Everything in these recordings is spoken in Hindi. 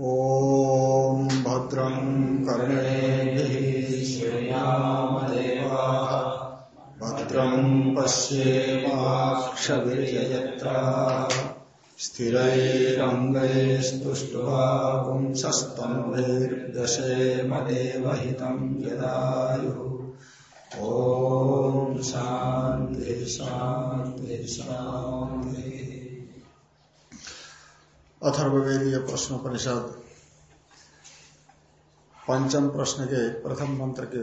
ॐ भद्रं कर्णेभिः भद्रं पश्येमाक्षभिर्यजत्रा स्थिरैरङ्गैस्तुष्ट्वा पुंसस्तम्भैर्दशेमदेवहितं यदायुः। ॐ शान्ति शान्ति शान्तिः। अथर्वेदीय प्रश्नोपनिषद पंचम प्रश्न के प्रथम मंत्र के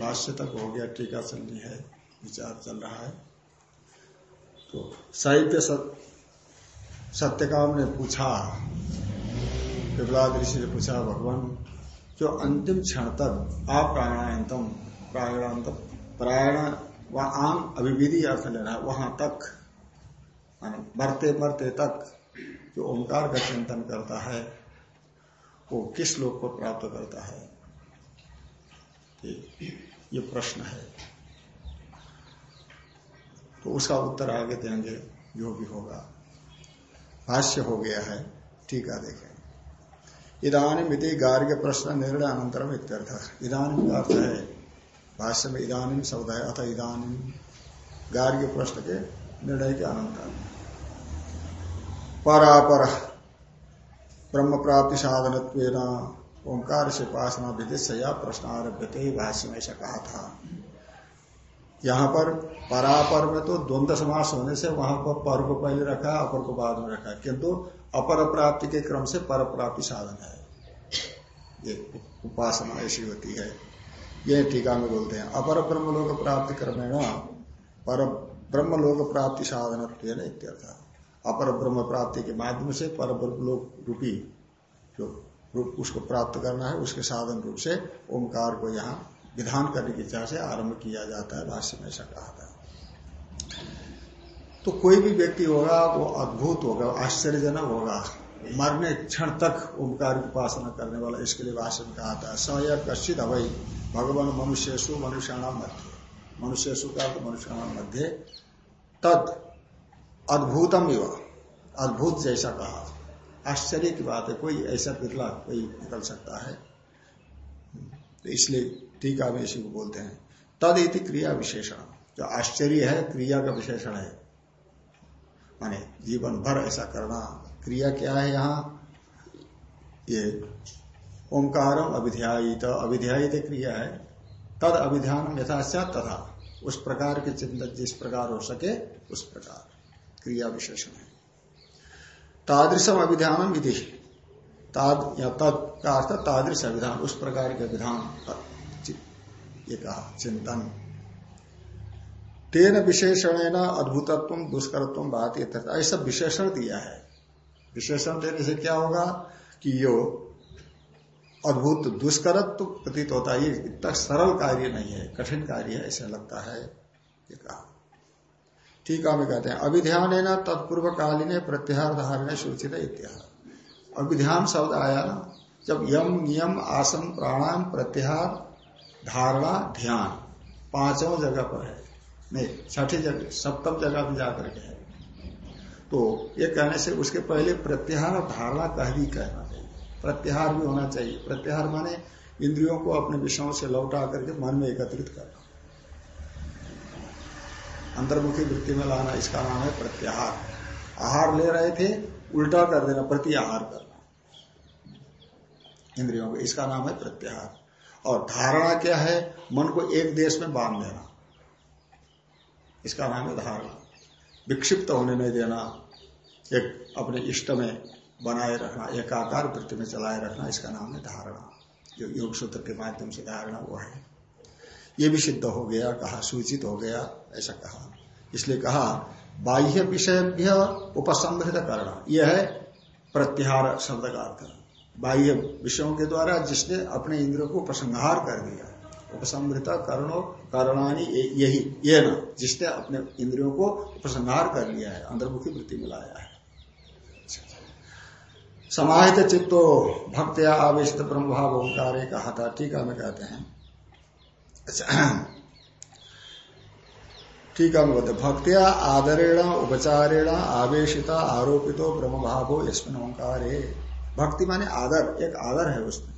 भाष्य तक हो गया, टीका चलनी है, विचार चल रहा है। तो साहित्य सत्यकाम ने पूछा, विपलाद ऋषि ने पूछा, भगवान, जो अंतिम क्षण तक आप प्राणायंतम प्राणांत प्राण व आम अभिविधि अर्थ लेना वहाँ तक मरते मरते तक जो ओंकार का चिंतन करता है, वो किस लोक को प्राप्त करता है? ये प्रश्न है। तो उसका उत्तर आगे देंगे, जो भी होगा। भाष्य हो गया है ठीक है देखें। इधानी मिति गार्ग्य प्रश्न निर्णय अनंतरम इत्यर्थ। इधानी का अर्थ है? भाष्य में इधानी शब्द है अथ इधानी गार्ग्य प्रश्न के निर्णय के अनंतर परापर ब्रह्म प्राप्ति साधन ओंकार से उपासना विधि से यह प्रश्न आरभ्य भाष्य में ऐसा कहा था। यहाँ पर परापर में तो द्वंद्व समास होने से वहाँ पर पर को पहले रखा, अपर को बाद में रखा, किंतु अपर प्राप्ति के क्रम से पर प्राप्ति साधन है। ये उपासना ऐसी होती है। ये टीका में बोलते हैं, अपर ब्रह्म लोक प्राप्ति क्रमेण पर ब्रह्म लोक प्राप्ति साधन इत्यर्थ। अपर ब्रह्म प्राप्ति के माध्यम से पर लोक रूपी जो रूप उसको प्राप्त करना है, उसके साधन रूप से ओंकार को यहाँ विधान करने की इच्छा से आरंभ किया जाता है, भाष्य में ऐसा कहा था। तो कोई भी व्यक्ति होगा, वो अद्भुत होगा, आश्चर्यजनक होगा, मरने क्षण तक ओंकार की उपासना करने वाला, इसके लिए भाष्य में कहा था स या कश्चित अवई भगवान मनुष्यसु मनुष्याणाम मध्य। मनुष्यसु का तो मनुष्याणाम मध्य। तद अद्भुतम युवा अद्भुत जैसा कहा। आश्चर्य की बात है, कोई ऐसा बिरला कोई निकल सकता है। तो इसलिए टीका में इसी को बोलते हैं। तद इति क्रिया विशेषण। जो आश्चर्य है, क्रिया का विशेषण है। माने जीवन भर ऐसा करना। क्रिया क्या है यहाँ? ये ओंकारम अभिध्यायित। अभिध्यायित क्रिया है। तद अभिध्यान यथाश्चा तथा। उस प्रकार के चिंतन जिस प्रकार हो सके, उस प्रकार। क्रिया विशेषण है। तादृशम अभिधान विधि ताद या तद का अर्थ तादृश अभिधान, उस प्रकार के विधान ये कहा, चिंतन। तेन विशेषण अद्भुतत्व, दुष्करत्व बात ऐसा विशेषण दिया है। विशेषण देने से क्या होगा कि यो अद्भुत, दुष्करत्व प्रतीत होता है। ये इतना सरल कार्य नहीं है, कठिन कार्य है, ऐसा लगता है। ये कहा। टीका में कहते हैं अभिध्यान है ना तत्पूर्व कालीन प्रत्याहार धारण सूचित इत्यादि अभिध्यान शब्द आया ना, जब यम, नियम, आसन, प्राणायाम, प्रत्याहार, धारणा, ध्यान पाँचों जगह पर है। नहीं, छठी जगह, सप्तम जगह पर जाकर के है। तो ये कहने से उसके पहले प्रत्याहार और धारणा कह भी कहना चाहिए। प्रत्याहार भी होना चाहिए। प्रत्याहार माने इंद्रियों को अपने विषयों से लौटा करके मन में एकत्रित करना। अंतर्मुखी वृत्ति में लाना इसका नाम है प्रत्याहार। आहार ले रहे थे, उल्टा कर देना प्रति आहार करना। इंद्रियों को, इसका नाम है प्रत्याहार। और धारणा क्या है? मन को एक देश में बाँध देना। इसका नाम है धारणा। विक्षिप्त होने नहीं देना, एक अपने इष्ट में बनाए रखना, एकाकार वृत्ति में चलाए रखना, इसका नाम है धारणा। जो योग सूत्र के माध्यम से धारणा वो है। ये भी सिद्ध हो गया, कहा, सूचित हो गया, ऐसा कहा। इसलिए कहा, बाह्य विषय उपसंहृत करना यह है प्रत्याहार शब्द का अर्थ। बाह्य विषयों के द्वारा जिसने अपने इंद्र को उपसंहार कर दिया उपसमृत कर्णो, करणानी यही, ये ना, जिसने अपने इंद्रियों को उपसंहार कर लिया है, अंतर्मुखी वृत्ति में लाया है। समाहित चित्तो, भक्तिया आवेश ब्रह्म भाव ओंकार कहा था टीका में कहते हैं टीका में कहते भक्तिया आदरेण उपचारेण आवेशिता आरोपितो ब्रह्म भावो इसमें ओंकार। भक्ति माने आदर, एक आदर है उसमें।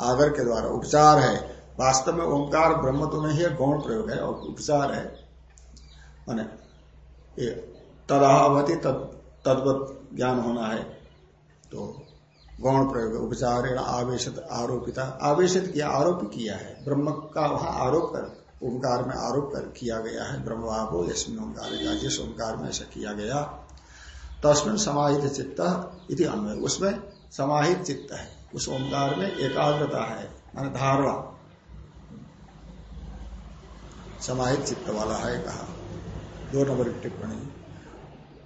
आदर के द्वारा उपचार है। वास्तव में ओंकार ब्रह्म तो नहीं है, गौण प्रयोग है, और उपचार है। माने तदावती तद्वत ज्ञान होना है तो गौण प्रयोग उपचार आवेशित आरोपिता। आवेशित किया, आरोप किया है। ब्रह्म का वहाँ आरोप कर, ओंकार में आरोप कर किया गया है। ब्रह्मभावो यशमिन ओंकार का जिस ओंकार में ऐसा किया गया। तस्मिन समाहित चित्त इति अन्वय। उसमें समाहित चित्त है। उस ओंकार में एकाग्रता है, मान धारणा। समाहित चित्त वाला है, कहा। दो नंबर टिप्पणी।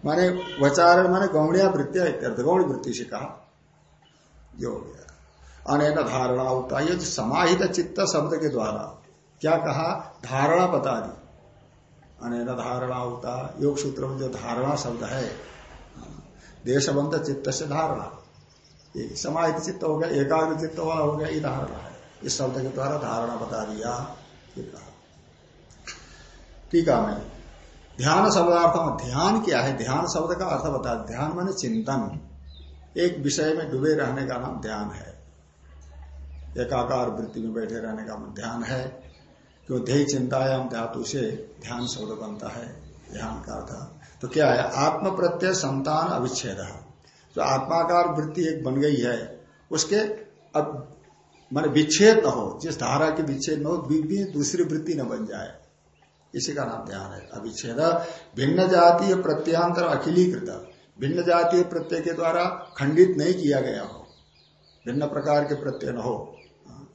माने वचारण, माने गौणिया वृत्तिया गौण वृत्ति से कहा। यो हो गया। अनेक धारणा होता है समाहित चित्त शब्द के द्वारा, क्या कहा? धारणा बता दी। अनेक धारणा होता, योग सूत्र में जो धारणा शब्द है, देशबंध चित्त से धारणा। समाहित चित्त हो गया, एकाग्र चित्त वाला हो गया, ये धारणा है। इस शब्द के द्वारा धारणा बता दिया, ये टीका में, ध्यान शब्दार्थ ध्यान क्या है? ध्यान शब्द का अर्थ बता, ध्यान माने चिंतन। एक विषय में डूबे रहने का नाम ध्यान है। एकाकार वृत्ति में बैठे रहने का नाम ध्यान है। क्यों? ध्यय चिंतायाम धातु से ध्यान शब्द बनता है। ध्यान का अर्थ। तो क्या है? आत्म प्रत्यय संतान अविच्छेद। जो आत्माकार वृत्ति एक बन गई है। उसके अब मान विच्छेद न हो, जिस धारा के विच्छेद न हो दूसरी वृत्ति न बन जाए। इसी का नाम ध्यान है। अविच्छेद। भिन्न जातीय प्रत्यांतर अखिलीकृत। भिन्न जातीय प्रत्यय के द्वारा खंडित नहीं किया गया हो। भिन्न प्रकार के प्रत्यय न हो।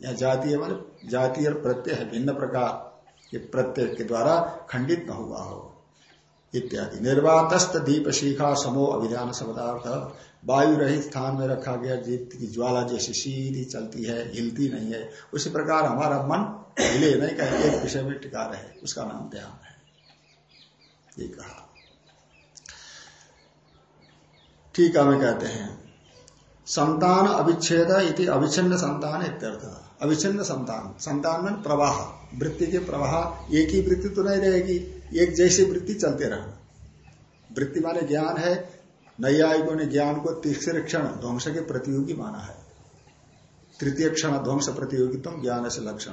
या जातीय मान जातीय प्रत्यय है, भिन्न प्रकार के प्रत्यय के द्वारा खंडित न हुआ हो। इत्यादि। निर्वातस्त दीप शिखा समो अभिधान शब्दार्थ। वायु रहित स्थान में रखा गया दीप की ज्वाला जैसी सीधी चलती है, हिलती नहीं है। उसी प्रकार हमारा मन हिले नहीं, कहे एक विषय में टिका रहे। उसका नाम ध्यान है। ये कहा। ठीक है मैं कहते हैं, संतान अविच्छेद इति अविच्छिन्न संतान इत्यर्थ। अविच्छिन्न संतान। संतान में प्रवाह, वृत्ति के प्रवाह, एक ही वृत्ति तो नहीं रहेगी, एक जैसी वृत्ति चलते रहना वृत्ति माने ज्ञान है, नैयायिकों ने ज्ञान को तीसरे क्षण ध्वंस के प्रतियोगी माना है। तृतीय क्षण ध्वंस प्रतियोगित्व ज्ञान से लक्षण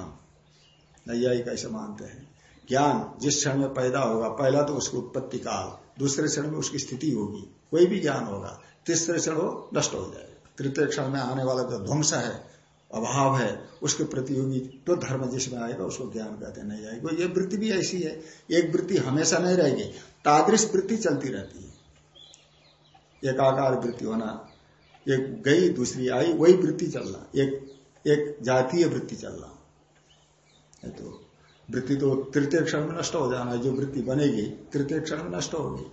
नैयायिक ऐसे मानते हैं। ज्ञान जिस क्षण में पैदा होगा, पहला तो उसकी उत्पत्ति काल। दूसरे क्षण में उसकी स्थिति होगी। कोई भी ज्ञान होगा। तीसरे क्षण वो नष्ट हो जाएगा। तृतीय क्षण में आने वाला जो ध्वंस है, अभाव है, उसके प्रतियोगी तो धर्म जिसमें आएगा, उसको ज्ञान कहते नहीं आएगा। ये वृत्ति भी ऐसी है। एक वृत्ति हमेशा नहीं रहेगी। तादृश वृत्ति चलती रहती है। एकाकार वृत्ति होना, एक गई, दूसरी आई, वही वृत्ति चलना। एक एक जातीय वृत्ति चलना। तो वृत्ति तो तृतीय क्षण में नष्ट हो जाना है जो वृत्ति बनेगी तृतीय क्षण में नष्ट होगी।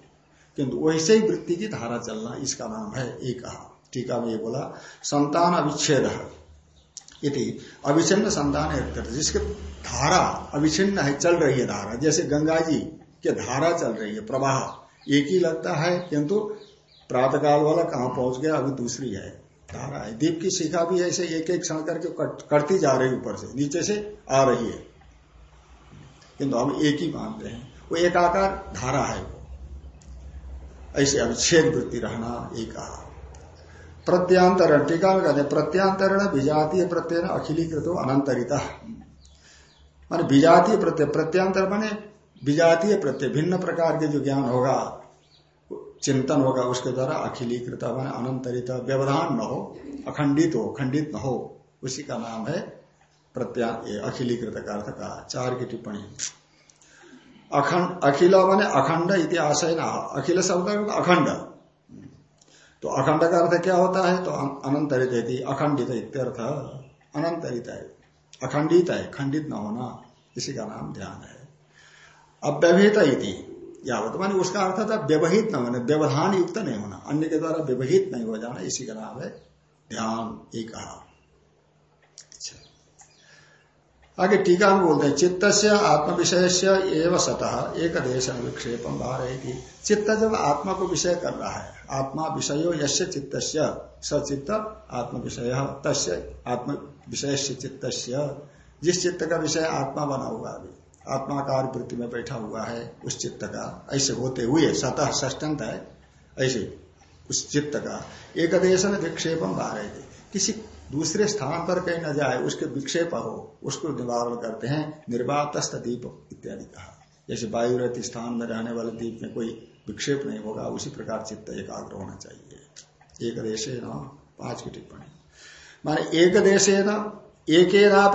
किंतु वैसे ही वृत्ति की धारा चलना इसका नाम है एक कहा टीका में ये बोला संतान अविच्छेद। इति अविच्छिन्न संतान एक जिसके धारा अविच्छिन्न है चल रही है धारा। जैसे गंगा जी के धारा चल रही है प्रवाह। एक ही लगता है किंतु प्रातकाल वाला कहाँ पहुँच गया अभी दूसरी है। धारा है। दीप की शिखा भी ऐसे एक एक क्षण करके कट, कटती जा रही ऊपर से नीचे से आ रही है। किंतु हम एक ही मानते हैं। वो एकाकार धारा है वो। ऐसे अविच्छेद वृत्ति रहना एक प्रत्यांतरण, टीका में कहते हैं, प्रत्यांतरण विजातीय प्रत्यय अखिलीकृत हो अनंतरिता। मान विजातीय प्रत्यय, प्रत्यांतर माने विजातीय प्रत्यय, भिन्न प्रकार के जो ज्ञान होगा, चिंतन होगा, उसके द्वारा अखिलीकृत माने अनंतरित, व्यवधान न हो, अखंडित हो, खंडित न हो, उसी का नाम है प्रत्या अखिलीकृत का अर्थ का चार की टिप्पणी। अखंड, अखिल माने अखंड इतिहास है ना अखिल शब्द अखंड। तो अखंड का अर्थ क्या होता है? तो अनंतरित अखंडित इत्यर्थ, अनंतरित है, अखंडित है, खंडित न होना, इसी का नाम ध्यान है। अव्यवहित इति, यावत, मान उसका अर्थ था व्यवहित न होना व्यवधान युक्त नहीं होना, अन्य के द्वारा व्यवहित नहीं हो जाना, इसी का नाम है ध्यान एक कहा। आगे टीका में बोलते हैं चित्त से आत्म विषय से एवं सतह एक देश विक्षेपम रही चित्त जब आत्मा को विषय कर रहा है, आत्मा विषय यश चित्त सचित्त आत्म विषय तस्य आत्म विषय चित्त जिस चित्त का विषय आत्मा बना हुआ अभी आत्माकार वृत्ति में बैठा हुआ है, उस चित्त का, ऐसे होते हुए सतह ष्टंत है, ऐसे उस चित्त का। एक देश में विक्षेपम थे किसी दूसरे स्थान पर कहीं न जाए, उसके विक्षेप हो, उसको निवारण करते हैं, निर्वातस्थ दीप इत्यादि कहा। जैसे वायु रहती स्थान में रहने वाले दीप में कोई विक्षेप नहीं होगा, उसी प्रकार चित्त एकाग्र होना चाहिए। एक देश न पाँच की टिप्पणी। माने एक देश है ना एक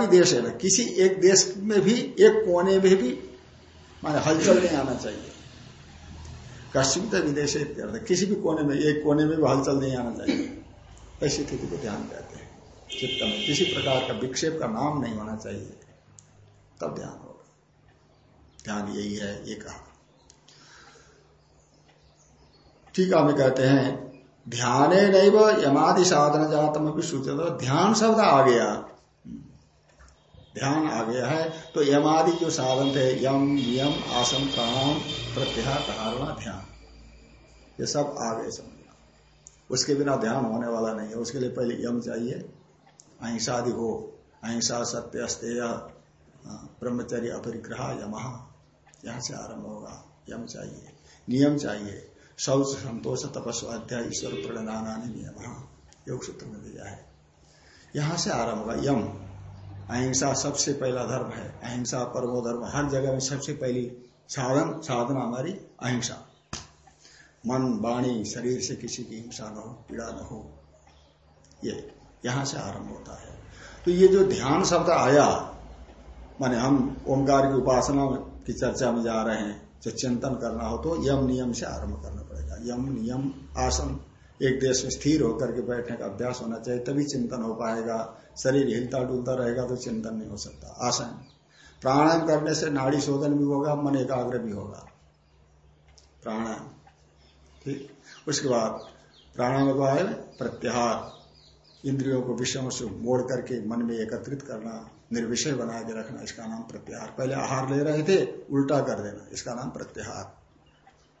देश है ना किसी एक देश में भी, एक कोने में भी, माने हलचल नहीं आना चाहिए। कश्चित विदेश किसी भी कोने में, एक कोने में भी हलचल नहीं आना चाहिए। ऐसी स्थिति को ध्यान देते हैं। चित्त में किसी प्रकार का विक्षेप का नाम नहीं होना चाहिए। तब ध्यान होगा। ध्यान यही है, ये कहा। ठीक है, हमें कहते हैं, ध्यान नहीं यमादि साधन जातम भी सूचित ध्यान शब्द आ गया। ध्यान आ गया है तो यमादि जो साधन थे, यम यम आसन प्राणाम प्रत्याहार धारणा, ध्यान, ये सब आ गए समझना उसके बिना ध्यान होने वाला नहीं है। उसके लिए पहले यम चाहिए अहिंसादि हो, अहिंसा सत्य अस्तेय ब्रह्मचर्य अपरिग्रह यम। यहाँ से आरंभ होगा। यम चाहिए, नियम चाहिए। शौच संतोष तपस्वा अध्याय ईश्वर प्रणदाना नियम। योग सूत्र में दिया है। यहाँ से आरंभ होगा। यम। अहिंसा सबसे पहला धर्म है। अहिंसा परमो धर्म। हर जगह में सबसे पहली साधन, साधना हमारी अहिंसा। मन, वाणी, शरीर से किसी की हिंसा न हो, पीड़ा न हो। ये। यहाँ से आरंभ होता है। तो ये जो ध्यान शब्द आया, माने हम ओंकार की उपासना की चर्चा में जा रहे हैं, जो चिंतन करना हो तो यम नियम से आरंभ करना पड़ेगा। यम नियम आसन, एक देश में स्थिर होकर के बैठने का अभ्यास होना चाहिए, तभी चिंतन हो पाएगा। शरीर हिलता डुलता रहेगा तो चिंतन नहीं हो सकता। आसन। प्राणायाम करने से नाड़ी शोधन भी होगा, मन एकाग्र भी होगा। प्राणायाम। ठीक? उसके बाद प्राणायाम प्रत्याहार। इंद्रियों को विषयों से मोड़ करके मन में एकत्रित करना, निर्विषय बना के रखना, इसका नाम प्रत्याहार। पहले आहार ले रहे थे, उल्टा कर देना, इसका नाम प्रत्याहार।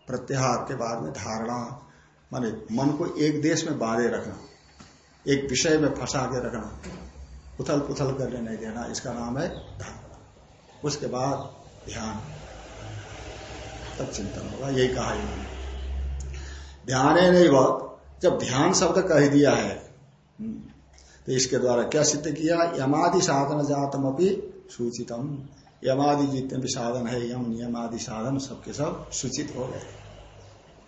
प्रत्याहार के बाद में धारणा, माने मन को एक देश में बांधे रखना, एक विषय में फंसा के रखना उथल पुथल करने नहीं देना इसका नाम है धारणा। उसके बाद ध्यान। तब चिंतन होगा, यही कहा ध्यान है नहीं वह जब ध्यान शब्द कह दिया है तो इसके द्वारा क्या सिद्ध किया? यमादि साधन जातम अपनी सूचितम। यमादि जितने भी साधन है, यम नियम आदि साधन, सबके सब सूचित हो गए।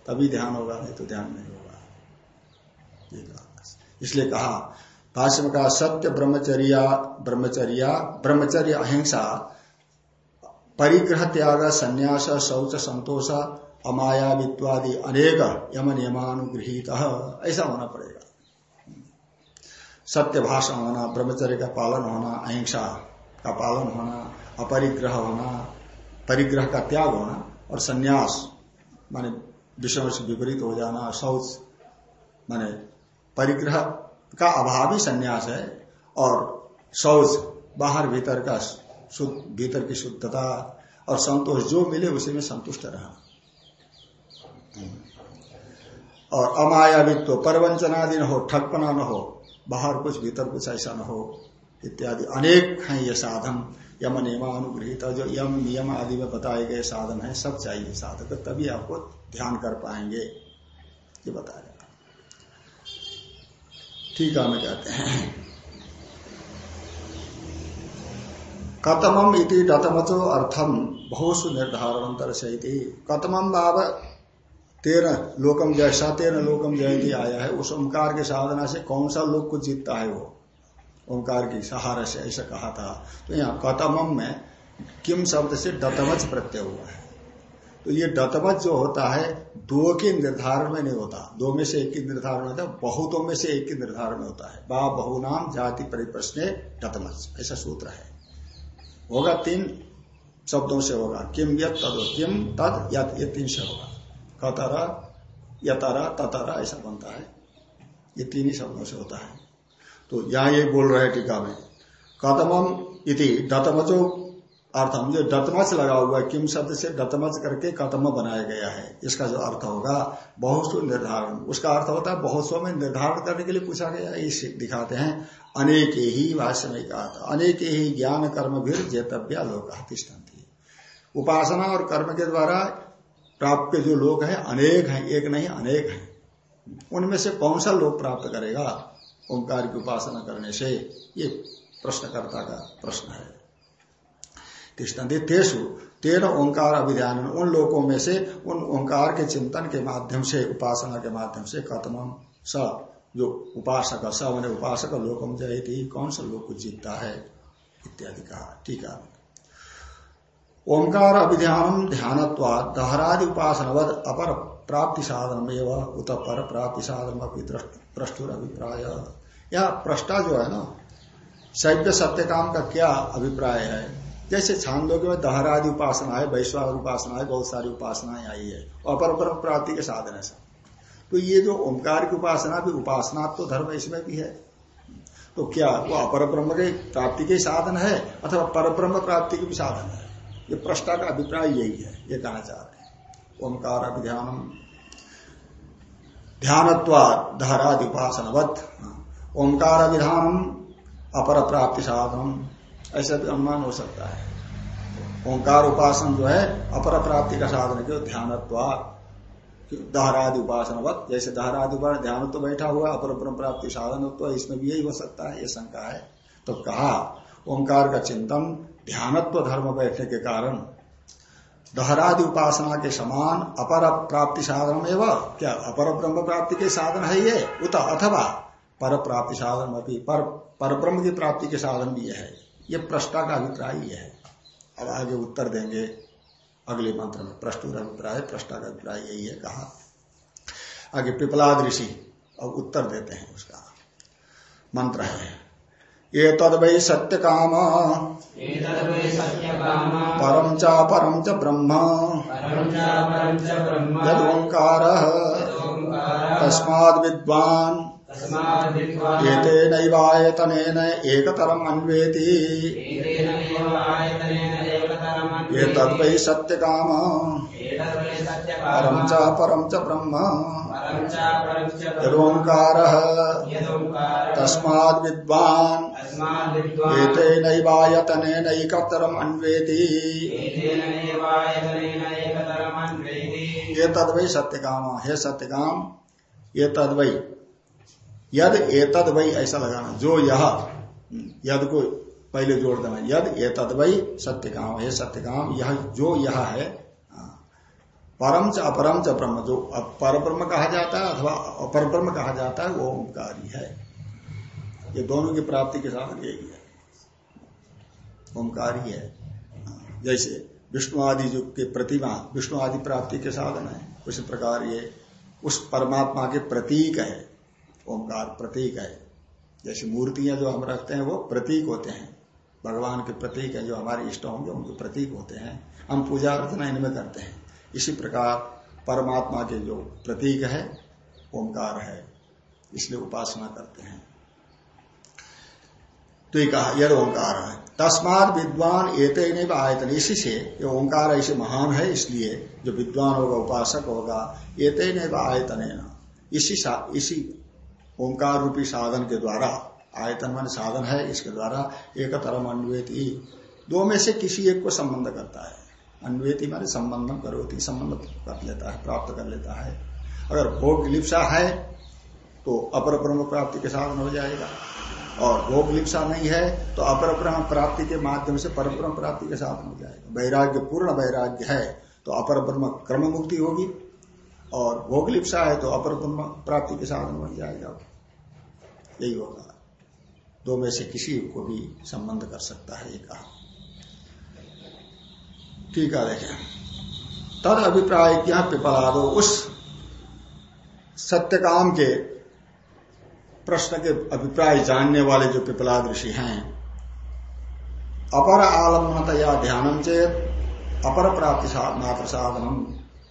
तभी ध्यान होगा, नहीं तो ध्यान नहीं होगा। इसलिए कहा, भाष्य में कहा, सत्य ब्रह्मचर्या ब्रह्मचर्या, ब्रह्मचर्य अहिंसा परिग्रह त्याग संन्यास, शौच, संतोष अमाया वित्वादि अनेक यम नियमानुगृहित। ऐसा होना पड़ेगा। सत्य भाषण होना, ब्रह्मचर्य का पालन होना, अहिंसा का पालन होना, अपरिग्रह होना, परिग्रह का त्याग होना और संन्यास, माने विषयों से विपरीत हो जाना, शौच, माने परिग्रह का अभाव ही संन्यास है और शौच, बाहर भीतर का शुद्ध भीतर की शुद्धता और संतोष जो मिले उसी में संतुष्ट रहा और अमायावित्व, परवंचनादि न हो, ठगपना न हो बाहर कुछ, भीतर कुछ ऐसा न हो, इत्यादि। अनेक हैं ये साधन। यम नियमानुग्रहित जो यम नियम आदि में बताए गए साधन है, सब चाहिए साधक, तभी आपको ध्यान कर पाएँगे। ये बताया ठीक है कहते हैं। कतमम इति डतमचो अर्थम, बहुसु निर्धारण से कतमम भाव तेरह लोकम जैसा तेरह लोकम जयती आया है। उस ओंकार के साधना से कौन सा लोक को जीतता है वो? ओंकार की, सहारा से, ऐसा कहा था। तो यहाँ कतमम में किम शब्द से डतमच प्रत्यय हुआ है। तो ये डतमच जो होता है, दो के निर्धारण में नहीं होता। दो में से एक की निर्धारण होता है, बहुतों में से एक की निर्धारण में होता है। बा बहुनाम जाति परिप्रश्न डतमच ऐसा सूत्र है। होगा तीन शब्दों से होगा। किम यद तद, किम, तद, यत, ये तीन से होगा। कतरा, यतरा, ततरा ऐसा बनता है। ये तीन ही शब्दों से होता है। तो यहाँ ये बोल रहे टीका में कतमम इति दतमचो अर्थम। जो दतमच लगा हुआ है, किम शब्द से दतमच करके कतम बनाया गया है, इसका जो अर्थ होगा बहुत सो निर्धारण। उसका अर्थ होता है बहुत सो में निर्धारण करने के लिए पूछा गया इसे दिखाते हैं। अनेक ही भाष्य में कहा था, अनेक ही ज्ञान कर्म भी जेतव्या लोग उपासना और कर्म के द्वारा प्राप्त के जो लोग हैं, अनेक हैं, एक नहीं, अनेक हैं। उनमें से कौन सा लोग प्राप्त करेगा ओंकार की उपासना करने से? ये प्रश्नकर्ता का प्रश्न है। तेसु तेन ओंकार अभिध्यान उन लोगों में से, उन ओंकार के चिंतन के माध्यम से, उपासना के माध्यम से कथम स, जो उपासक, स मैंने उपासक लोकम जयती, कौन सा लोग जीतता है? इत्यादि कहा। ठीक है। ओंकार अभिध्यान ध्यान दहरादि उपासनवद अपर प्राप्ति साधन एवं उत पर प्राप्ति साधन प्रष्टुर अभिप्राय यह प्रष्टा जो है ना शैव्य सत्य काम का क्या अभिप्राय है? जैसे छांदों के दहरादि उपासना है वैश्वार उपासना है, बहुत सारी उपासनाएँ आई है, अपर पर प्राप्ति के साधन है सब। तो ये जो ओंकार की उपासना भी उपासना तो धर्म इसमें भी है। तो क्या वो अपर ब्रह्म के प्राप्ति के साधन है अथवा पर ब्रह्म प्राप्ति के भी साधन है? ये प्रश्न का अभिप्राय यही है, ये कहना चाह रहे हैं। ओंकार अभिध्यान ध्यानत्वा धारादि ओंकार अभिधान अपर प्राप्ति साधन ऐसा भी अनुमान हो सकता है। ओंकार उपासन जो है, अपर प्राप्ति का साधन क्यों ध्यानत्वा दहरादि उपासनवत जैसे दहरादि उपासन ध्यान तो बैठा हुआ, अपर प्राप्ति साधन तो इसमें भी यही हो सकता है, ये शंका है। तो कहा ओंकार का चिंतन, ध्यानत्व धर्म बैठने के कारण, दहरादि उपासना के समान अपर प्राप्ति साधन एवं, क्या अपर ब्रह्म प्राप्ति के साधन है ये? उत अथवा पर प्राप्ति साधन अभी पर पर ब्रह्म की प्राप्ति के साधन भी है। ये प्रश्ता का अभिप्राय ये है। अब आगे उत्तर देंगे। अगले मंत्र में प्रस्तुत अभिप्राय प्रश्ता का अभिप्राय यही है, कहा। आगे पिपलाद ऋषि, अब उत्तर देते हैं उसका। मंत्र है ये तद वै सत्य काम परम च परम च ब्रह्म। यद ओंकार तस्माद विद्वान। एक एकतरम अन्वेति। ये तद्वै सत्य काम परम च परम च ब्रह्म। यदोंकार तस्माद् विद्वान्। एतेनैवायतनेनैकतरम अन्वेति। ये तद्वै सत्य काम हे सत्य काम ये तद्वै। यद एतद वही ऐसा लगाना। जो यह, यद को पहले जोड़ देना, यद एतद वही सत्य काम है सत्य काम यह जो यह है हाँ। परम च अपरम च ब्रह्म, जो पर ब्रह्म कहा जाता है अथवा अपर ब्रह्म कहा जाता है, वो ओंकारी है ये दोनों की प्राप्ति के साथ यही है ओंकारी हाँ। जैसे विष्णु आदि जो के प्रतिमा, विष्णु आदि प्राप्ति के साधन है, उसी प्रकार ये उस परमात्मा के प्रतीक है, ओंकार प्रतीक है जैसे मूर्तियाँ जो हम रखते हैं, वो प्रतीक होते हैं भगवान के प्रतीक है, जो हमारे इष्ट होंगे, उनके प्रतीक होते हैं। हम पूजा अर्चना इनमें करते हैं। इसी प्रकार परमात्मा के जो प्रतीक है, ओंकार है, इसलिए उपासना करते हैं। तो ये कहा, यद ओंकार है। तस्मात विद्वान एते नहीं आयतन। इसी से ये ओंकार ऐसे महान है, इसलिए जो विद्वान होगा, उपासक होगा, एते नहीं आयतन इसी इसी ओंकार रूपी साधन के द्वारा आयतन मान साधन है, इसके द्वारा एक तरम अन्वेति। दो में से किसी एक को संबंध करता है। अन्वेति माने संबंधम करोती, संबंध कर लेता है, प्राप्त कर लेता है। अगर भोग लिप्सा है तो अपर ब्रह्म प्राप्ति के साधन हो जाएगा। और भोग लिप्सा नहीं है तो अपर ब्रह्म प्राप्ति के माध्यम से पर ब्रह्म प्राप्ति के साधन हो जाएगा। वैराग्य, पूर्ण वैराग्य है तो अपर ब्रह्म क्रम मुक्ति होगी। और भोग लिप्सा है तो अपर ब्रह्म प्राप्ति के साधन बन जाएगा। यही होगा। दो में से किसी को भी संबंध कर सकता है ये कहा ठीक है देखें। तद अभिप्राय क्या पिपला दो उस सत्यकाम के प्रश्न के अभिप्राय जानने वाले जो पिपला ऋषि हैं, अपर आलम्बनतया ध्यानम चेत, अपर प्राप्ति मात्र साधनम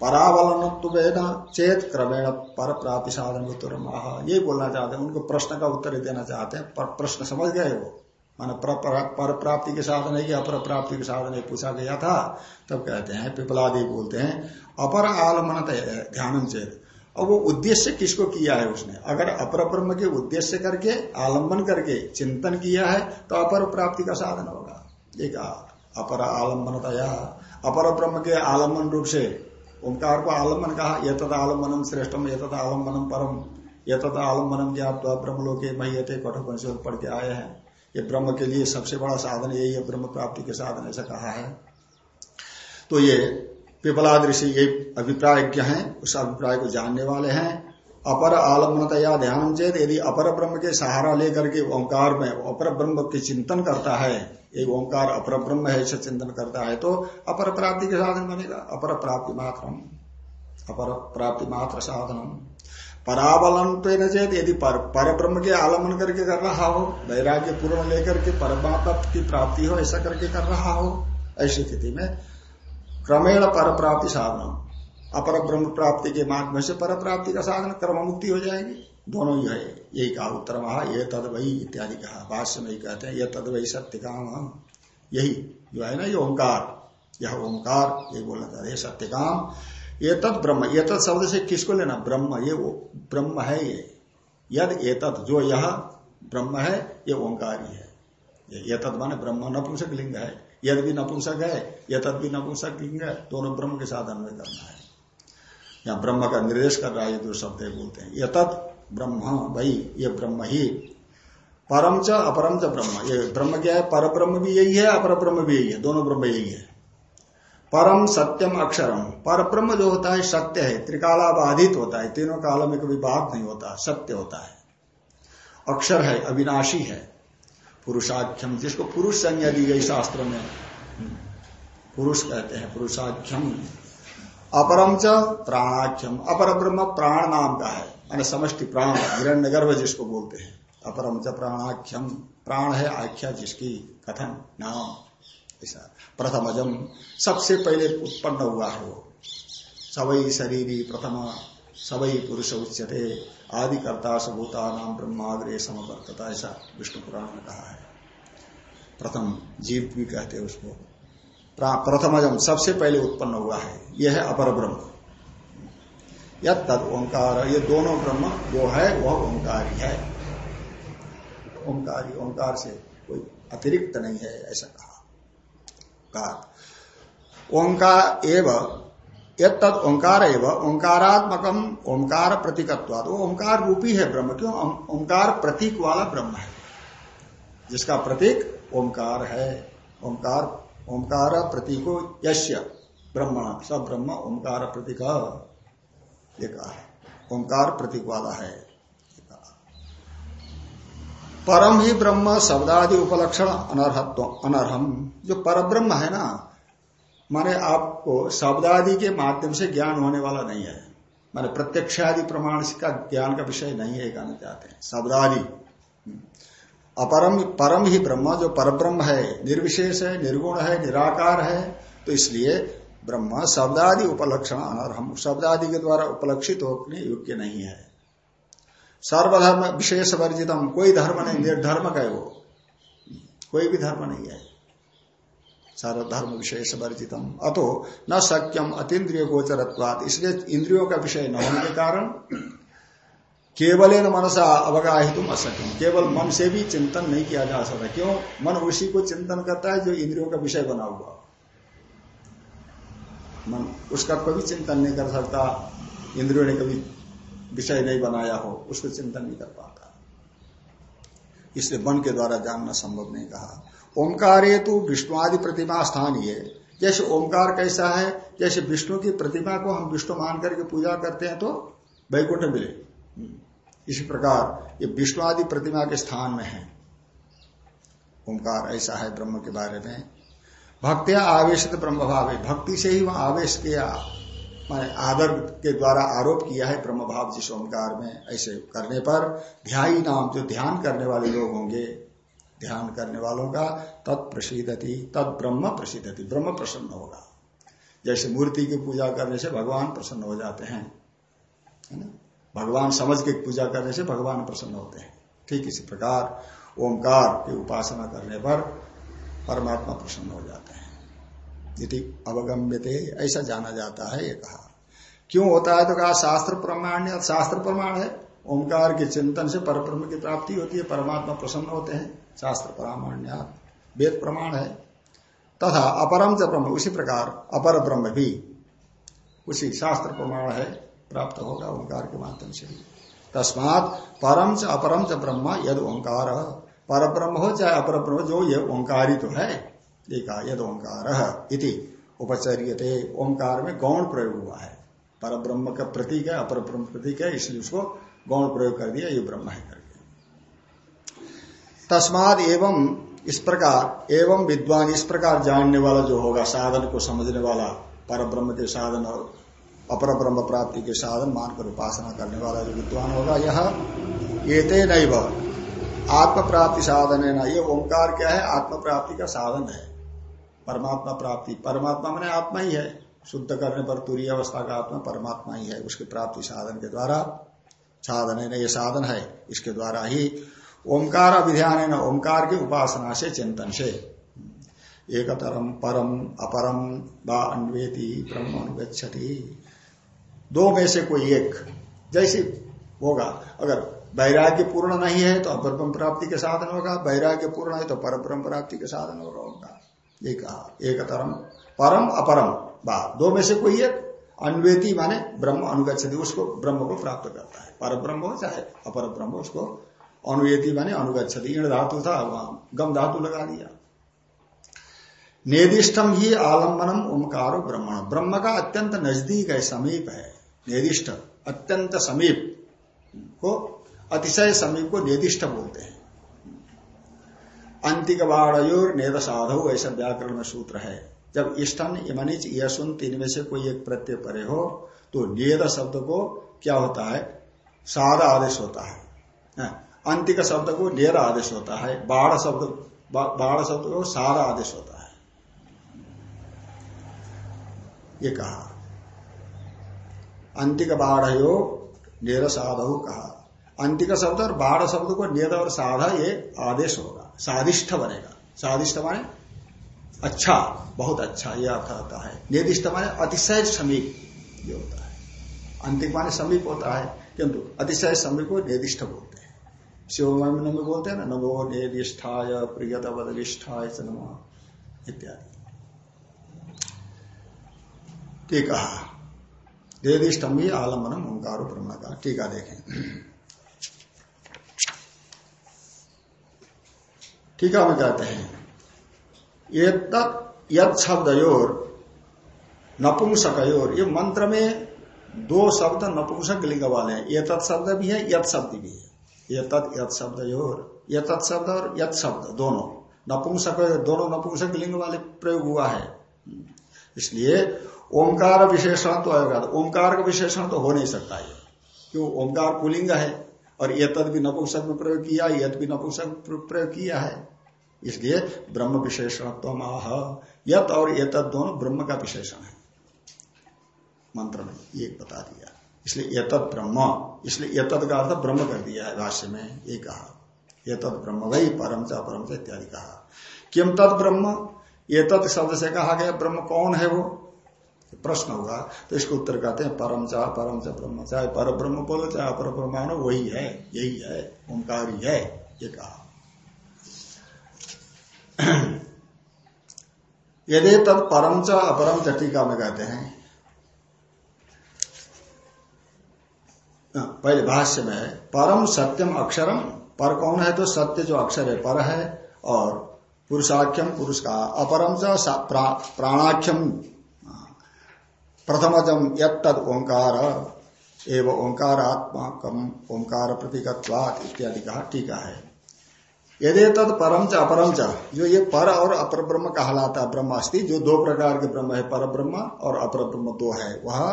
परावलन चेत क्रमेण पर प्राप्ति साधन ये बोलना चाहते हैं, उनको प्रश्न का उत्तर देना चाहते हैं, पर प्रश्न समझ गए वो। मान पर प्राप्ति के साधन है कि अपर प्राप्ति के साधन है पूछा गया था, तब कहते हैं, पिपलादि बोलते हैं, अपर आलमन ध्यान चेत। और वो उद्देश्य किसको किया है उसने? अगर अपर ब्रह्म के उद्देश्य करके आलंबन करके चिंतन किया है तो अपर प्राप्ति का साधन होगा। एक अपर आलम्बनतया अपर ब्रह्म के आलंबन रूप से ओंकार को आलंबन कहा ये तथा आलम्बनम श्रेष्ठम ये तथा आलम्बनम परम। ये तथा आलम्बनम ज्ञाप ब्रह्म मह्यते कठोर से पढ़ के आए हैं। ये ब्रह्म के लिए सबसे बड़ा साधन यही है, ब्रह्म प्राप्ति के साधन, ऐसा कहा है। तो ये पिपलाद ऋषि ये अभिप्राय है, उस अभिप्राय को जानने वाले हैं। अपर आलम्बनतया ध्यान चेत यदि अपर ब्रह्म के सहारा लेकर के ओंकार में अपर ब्रह्म के चिंतन करता है एक ओंकार अपर ब्रह्म है ऐसा चिंतन करता है तो अपर प्राप्ति के साधन बनेगा। अपर प्राप्ति मात्र अपर प्राप्ति मात्र साधन परावलन पे न चेत यदि पर, पर ब्रह्म के आलंबन करके कर रहा हो वैराग्य पूर्ण लेकर के परमात्मा की प्राप्ति हो ऐसा करके कर रहा हो ऐसी स्थिति में क्रमेण पर प्राप्ति साधन अपर ब्रह्म प्राप्ति के माध्यम से पर प्राप्ति का साधन, कर्म मुक्ति हो जाएगी। दोनों ही है। यही कहा उत्तर महा ये तद वही इत्यादि कहा। भाष्य में ही कहते हैं, ये तद वही सत्य काम हम। यही जो है ना, ये ओंकार। यह ओंकार, ये बोलना चाहते हैं सत्य काम ये तद ब्रह्म, ये तद शब्द से किसको लेना? ब्रह्म, ये वो ब्रह्म है ये। यद ये जो यह ब्रह्म है, ये ओंकार ही है। ये तद माने ब्रह्म नपुंसक लिंग है। यद भी नपुंसक है, ये तद भी नपुंसक लिंग है। दोनों ब्रह्म के साधन में करना है। यहाँ ब्रह्म का निर्देश कर रहा है, ये दो शब्द बोलते हैं। ये ब्रह्म भाई ये ब्रह्म ही। परम च, अपरम च ब्रह्म। ये ब्रह्म क्या है? पर ब्रह्म भी यही है अपर ब्रह्म भी यही है। दोनों ब्रह्म यही है। परम, सत्यम, अक्षरम। पर ब्रह्म जो होता है, सत्य है। त्रिकालाबाधित होता है। तीनों कालों में कभी बात नहीं होता, सत्य होता है। अक्षर है, अविनाशी है। पुरुषाख्यम, जिसको पुरुष संज्ञा दी गई शास्त्र में, पुरुष कहते हैं, पुरुषाख्यम। अपरम च प्राणाख्यम अपर ब्रह्म प्राण नाम का है। मैंने समष्टि प्राण हिरण्य गर्भ जिसको बोलते हैं। अपरम च प्राणाख्यम प्राण है आख्या जिसकी कथन, नाम। ऐसा। प्रथमजम सबसे पहले उत्पन्न हुआ है वो। सबई शरीरी प्रथम, सबई पुरुष उच्चते आदि कर्ता सबूता नाम ब्रह्माग्रे समवर्तता। ऐसा विष्णु पुराण में कहा है। प्रथम जीव भी कहते हैं उसको। प्रथमजम सबसे पहले उत्पन्न हुआ है। यह है अपर ब्रह्म। यह तद ओंकार, ये दोनों ब्रह्म जो है, वह ओंकार ही। ओंकार ओंकार से कोई अतिरिक्त नहीं है, ऐसा कहा। ओंकार एव तद ओंकार एवं, ओंकारात्मकम ओंकार प्रतीकत्वाद वो ओंकार रूपी है ब्रह्म, क्यों? ओंकार प्रतीक वाला ब्रह्म है। जिसका प्रतीक ओंकार है। ओंकार ओंकार प्रतीको यश्य। ब्रह्मण सब ब्रह्म ओंकार प्रतीक। ये ओंकार प्रतीक वाला है। परम ही ब्रह्म शब्दादि उपलक्षण अनर्हत्व, अनर्हम। जो पर ब्रह्म है ना, माने आपको शब्दादि के माध्यम से ज्ञान होने वाला नहीं है। माने प्रत्यक्षादि प्रमाण का ज्ञान का विषय नहीं है कहना चाहते हैं। शब्दादि। अपरम, परम ही ब्रह्म, जो पर ब्रह्म है, निर्विशेष है, निर्गुण है, निराकार है तो इसलिए ब्रह्म शब्दादि उपलक्षण अनर्हम। शब्दादि के द्वारा उपलक्षित होने योग्य नहीं है। सर्वधर्म विशेष वर्जितम, कोई धर्म नहीं, निर्धर्म है वो। कोई भी धर्म नहीं है। सर्वधर्म विशेष वर्जितम। अतो न सक्यम अतीन्द्रिय गोचरत्वाद इसलिए इंद्रियों का विषय न होने के कारण केवल मनसा अवगाहितुम असक्यम केवल मन से भी चिंतन नहीं किया जा सकता। क्यों? मन उसी को चिंतन करता है जो इंद्रियों का विषय बना हुआ। मन उसका कभी चिंतन नहीं कर सकता। इंद्रियों ने कभी विषय नहीं बनाया हो, उसको चिंतन नहीं कर पाता। इसलिए मन के द्वारा जानना संभव नहीं कहा। ओंकार ये तो विष्णु आदि प्रतिमा स्थानीय जैसे ओंकार कैसा है, जैसे विष्णु की प्रतिमा को हम विष्णु मान करके पूजा करते हैं तो वैकुंठ मिले। इसी प्रकार ये आदि प्रतिमा के स्थान में है। ओंकार ऐसा है ब्रह्म के बारे में। भक्तिया आवेश ब्रह्म भाव भक्ति से ही वह आवेश किया मैंने आदर के द्वारा आरोप किया है ब्रह्म भाव जिस ओंकार में, ऐसे करने पर ध्यायी नाम जो ध्यान करने वाले लोग होंगे, ध्यान करने वालों का तत्प्रसिद्धति तत् ब्रह्म प्रसिद्धति ब्रह्म प्रसन्न होगा। जैसे मूर्ति की पूजा करने से भगवान प्रसन्न हो जाते हैं। है ना? भगवान समझ के पूजा करने से भगवान प्रसन्न होते हैं। ठीक इसी प्रकार ओंकार की उपासना करने पर परमात्मा प्रसन्न हो जाते हैं। यदि अवगम्यते, ऐसा जाना जाता है ये कहा। क्यों होता है? तो कहा शास्त्र प्रमाण शास्त्र प्रमाण है। ओंकार के चिंतन से पर की प्राप्ति होती है, परमात्मा प्रसन्न होते हैं। शास्त्र प्रामाण्य वेद प्रमाण है। तथा अपरम च ब्रह्म, उसी प्रकार अपर ब्रह्म भी उसी शास्त्र प्रमाण है। प्राप्त होगा ओंकार के माध्यम से तस्मात परम च अपरम च ब्रह्म यद ओंकार। पर ब्रह्म हो चाहे अपर ब्रह्म जो, ये ओंकारी तो है देखा यद ओंकार इति उपचर्य ओंकार में गौण प्रयोग हुआ है। पर ब्रह्म का प्रतीक है अपर ब्रह्म प्रतीक है, इसलिए उसको गौण प्रयोग कर दिया, ये ब्रह्म है करके। तस्माद एवं इस प्रकार, एवं विद्वान इस प्रकार जानने वाला जो होगा, साधन को समझने वाला पर ब्रह्म के साधन और अपर ब्रह्म प्राप्ति के साधन मानकर उपासना करने वाला जो विद्वान होगा, यह ये नहीं आत्म प्राप्ति साधन है ना, ये ओंकार क्या है? आत्म प्राप्ति का साधन है। परमात्मा प्राप्ति, परमात्मा मैंने आत्मा ही है। शुद्ध करने पर, तुरी अवस्था का आत्मा परमात्मा ही है। उसकी प्राप्ति साधन के द्वारा साधन है ना, ये साधन है। इसके द्वारा ही ओंकार अभिध्यान है ना, ओंकार की उपासना से, चिंतन से। एकतरम परम अपरम व अन्वेति ब्रह्म अनुगछति दो में से कोई एक। जैसे होगा। अगर वैराग्य पूर्ण नहीं है तो अपर ब्रह्म प्राप्ति के साधन होगा। वैराग्य पूर्ण है तो पर ब्रह्म प्राप्ति के साधन होगा ये कहा। एक तरम। परम, अपरम। बा। दो में से कोई एक। अन्वेति माने ब्रह्म अनुगछति उसको ब्रह्म को प्राप्त करता है। पर ब्रह्म हो चाहे अपर ब्रह्म उसको अनुवेति माने अनुगछति इन धातु था, वहाँ गम धातु लगा दिया। निर्दिष्टम ही आलम्बनम ओमकारो ब्रह्मण। ब्रह्म का अत्यंत नज़दीक है, समीप है। निर्दिष्ट अत्यंत समीप। को अतिशय समीप को निर्दिष्ट बोलते हैं। अंतिक बाढ़ोर नेद साधु ऐसा व्याकरण में सूत्र है। जब इष्टन इमनिच यशुन तीन में से कोई एक प्रत्यय परे हो तो नेद शब्द को क्या होता है? साधा आदेश होता है। हाँ, अंतिक शब्द को नेर आदेश होता है। बाढ़ शब्द बाढ़ शब्द को सारा आदेश होता है। ये कहा। अंतिक बाढ़ नेर साधु कहा। अंतिक शब्द और बाढ़ शब्द को नेद और साधा ये आदेश होगा। साधिष्ठ बनेगा। साधिष्ठ माने अच्छा बहुत अच्छा यह अर्थ आता है। निर्दिष्ट माने अतिशय समीप ये होता है। अंतिक माने समीप होता है, किंतु अतिशय समीप को निर्दिष्ट बोलते हैं। शिव में बोलते हैं ना, नमो निर्दिष्ठाय प्रियत नमो इत्यादि। टीका निर्दिष्टम ही आलम्बनम ओंकार ब्रह्म का टीका देखें। टीका में कहते हैं यद शब्दयोर नपुंसकोर ये मंत्र में दो शब्द नपुंसक लिंग वाले हैं। ये शब्द भी है यद शब्द भी है। ये तत् यद शब्द योर ये शब्द और यद शब्द, दोनों। नपुंसक दोनों नपुंसक लिंग वाले प्रयोग हुआ है। इसलिए ओंकार विशेषण तो आएगा ओंकार का विशेषण तो हो नहीं सकता ये। क्यों? ओंकार पुलिंग है, और ये तद भी नपुंसक में प्रयोग किया यद भी नपुंसक प्रयोग किया है। इसलिए ब्रह्म विशेषण तो आह यत और ये तद दोनों ब्रह्म का विशेषण है। मंत्र में ये बता दिया। इसलिए ये तद ब्रह्म, इसलिए ये तद का अर्थ ब्रह्म कर दिया है भाष्य में, ये कहा। ये तद ब्रह्म वही परम च परम इत्यादि कहा। किम तद ब्रह्म? ये तद शब्द से कहा गया, ब्रह्म कौन है वो? प्रश्न होगा तो इसको उत्तर कहते हैं परम चाह परम च ब्रह्म चाहे पर ब्रह्म बोलो चाहे अपर ब्रह्म वही है यही है ओंकार ही है ये कहा। यदि तब परम च अपरम च में कहते हैं। हाँ, पहले भाष्य में है परम सत्यम अक्षरम पर कौन है तो सत्य जो अक्षर है पर है और पुरुषाख्यम पुरुष का अपरम च प्राणाख्यम। प्रथमजम यद ओंकार, एवं कम ओंकार प्रतीकत्वात इत्यादि का टीका है। यदि तद परम च अपरम च, जो ये पर और अपर ब्रह्म कहलाता है, ब्रह्म अस्थि जो दो प्रकार के ब्रह्म है, पर ब्रह्म और अपर ब्रह्म दो है, वह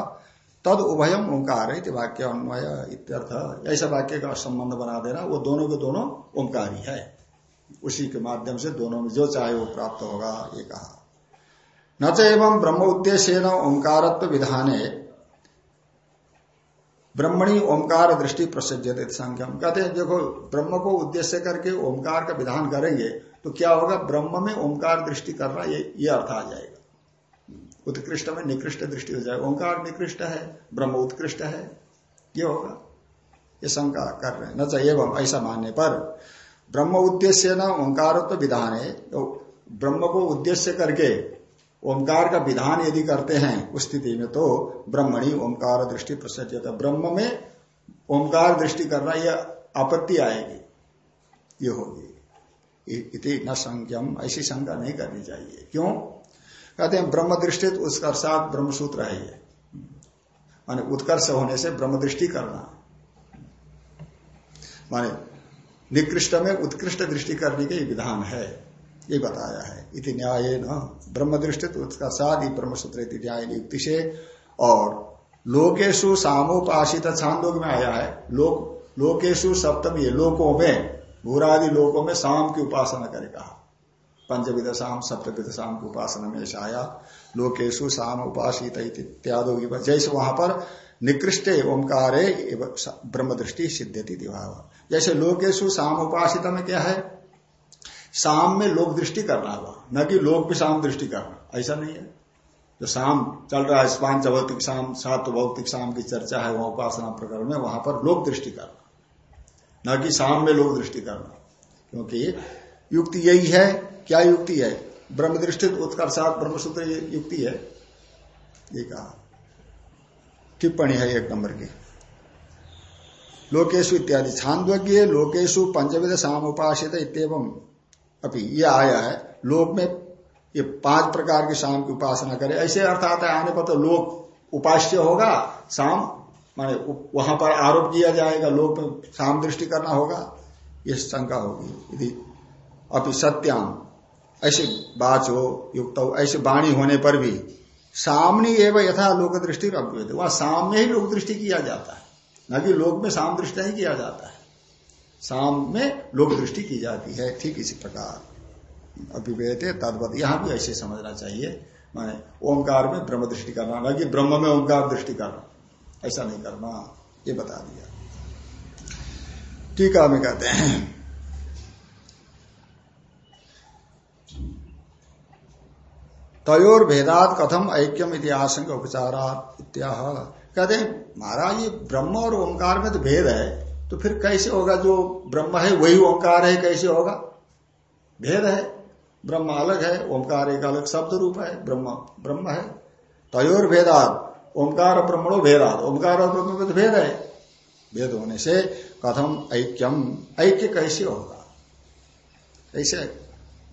तद उभयम ओंकार है वाक्य अन्वय इत्यर्थ, ऐसा वाक्य का संबंध बना देना, वो दोनों के दोनों ओंकार है। उसी के माध्यम से दोनों में जो चाहे वो प्राप्त होगा, ये कहा। न च एवं ब्रह्म उद्देश्य न ओंकारत्व विधाने ब्रह्मणी ओंकार दृष्टि प्रसिद्ध संख्यम। कहते हैं, देखो, ब्रह्म को उद्देश्य करके ओंकार का विधान करेंगे तो क्या होगा? ब्रह्म में ओंकार दृष्टि करना ये ये अर्थ आ जाएगा। उत्कृष्ट में निकृष्ट दृष्टि हो जाएगा ओंकार निकृष्ट है, ब्रह्म उत्कृष्ट है, ये होगा। ये शंका कर रहे हैं। न चाहिए एवं, ऐसा मानने पर ब्रह्म उद्देश्य न ओंकार तो विधान है तो ब्रह्म को उद्देश्य करके ओंकार का विधान यदि करते हैं उस स्थिति में तो ब्रह्मणी ओंकार दृष्टि प्रसन्न ब्रह्म में ओंकार दृष्टि करना यह आपत्ति आएगी। ये होगी। इति न संज्ञम। ऐसी शंका नहीं करनी चाहिए। क्यों? कहते हैं ब्रह्म दृष्टि तो उत्कर्षात ब्रह्म सूत्र है ये। माने उत्कर्ष होने से ब्रह्म दृष्टि करना। माने निकृष्ट में उत्कृष्ट दृष्टि करने के विधान है। ये बताया है। इति न्याय न ब्रह्म दृष्टि उत्कर्षाद ब्रह्म सूत्र न्याय युक्ति से और लोकेशु सामोपासित छांदोग में आया है। लोक लोकेशु सप्तम ये लोकों में, भूरादि लोकों में शाम की उपासना करे कहा। पंचविध शाम सप्तविध शाम की उपासना में ऐसा आया लोकेशु शाम उपासित इत्यादि जैसे वहाँ पर निकृष्ट ओंकार ब्रह्म दृष्टि सिद्धति दिभाव जैसे लोकेशु शाम उपासित में क्या है? शाम में लोक दृष्टि करना हुआ। न कि लोक भी शाम दृष्टि करना। ऐसा नहीं है। जो शाम चल रहा है पाँच भौतिक शाम सात भौतिक शाम की चर्चा है, वहाँ उपासना प्रकरण में, वहाँ पर लोक दृष्टि करना। न कि शाम में लोक दृष्टि करना। क्योंकि युक्ति यही है। क्या युक्ति है? ब्रह्म दृष्टि उत्कर्षात ब्रह्मसूत्र युक्ति है। ये कहा। टिप्पणी है एक नंबर की। लोकेशु इत्यादि। छांदव्य लोकेशु पंचविध शाम उपासित इतम अभी ये आया है, लोक में ये पाँच प्रकार की शाम की उपासना करे। ऐसे अर्थ आता है, आने पर तो लोक उपास्य होगा, शाम माने वहाँ पर आरोप किया जाएगा, लोक में शाम दृष्टि करना होगा, ये शंका होगी। यदि अभी सत्याम, ऐसे बाच हो, युक्त हो, ऐसे वाणी होने पर भी सामने एवं यथा लोक दृष्टि अभ्युत वहाँ सामने ही लोक दृष्टि किया जाता है। न कि लोक में साम दृष्टि नहीं किया जाता है। साम में लोक दृष्टि की जाती है, ठीक इसी प्रकार। अभिवेद तद्वत, यहाँ भी ऐसे समझना चाहिए। माने ओंकार में ब्रह्म दृष्टि करना न कि ब्रह्म में ओंकार दृष्टि करना, ऐसा नहीं करना, ये बता दिया। टीका में कहते हैं। तयोर भेदात कथम ऐक्यम इतिहास उपचारा इत्याह। कहते हैं, महाराज, ये ब्रह्म और ओंकार में तो भेद है। तो फिर कैसे होगा? जो ब्रह्म है, वही ओंकार है, कैसे होगा? भेद है। ब्रह्म अलग है, ओंकार एक अलग शब्द रूप है। ब्रह्म ब्रह्म है। तयोर भेदात ओंकार ब्रह्मणो भेदात ओंकार और ब्रह्म में तो भेद है। भेद होने से कथम ऐक्यम। ऐक्य कैसे होगा? कैसे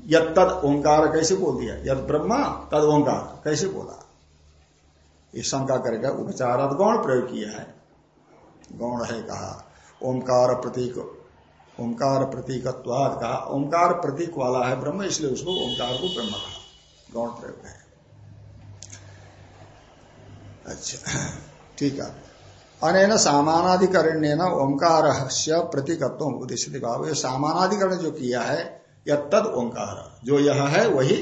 यद तद ओंकार कैसे बोल दिया? यद ब्रह्मा, तद ओंकार कैसे बोला? ये शंका करके उपचार गौण प्रयोग किया है। गौण है कहा ओंकार प्रतीक, ओंकार प्रतीकत्वाद कहा। ओंकार प्रतीक वाला है ब्रह्म, इसलिए उसको ओंकार को ब्रह्म कहा। गौण प्रयोग है। अच्छा ठीक है। अन सामानाधिकरण्य न ओंकार से प्रतीकत्व उद्देश्य भाव। ये सामानाधिकरण जो किया है यद ओंकार। जो यह है, वही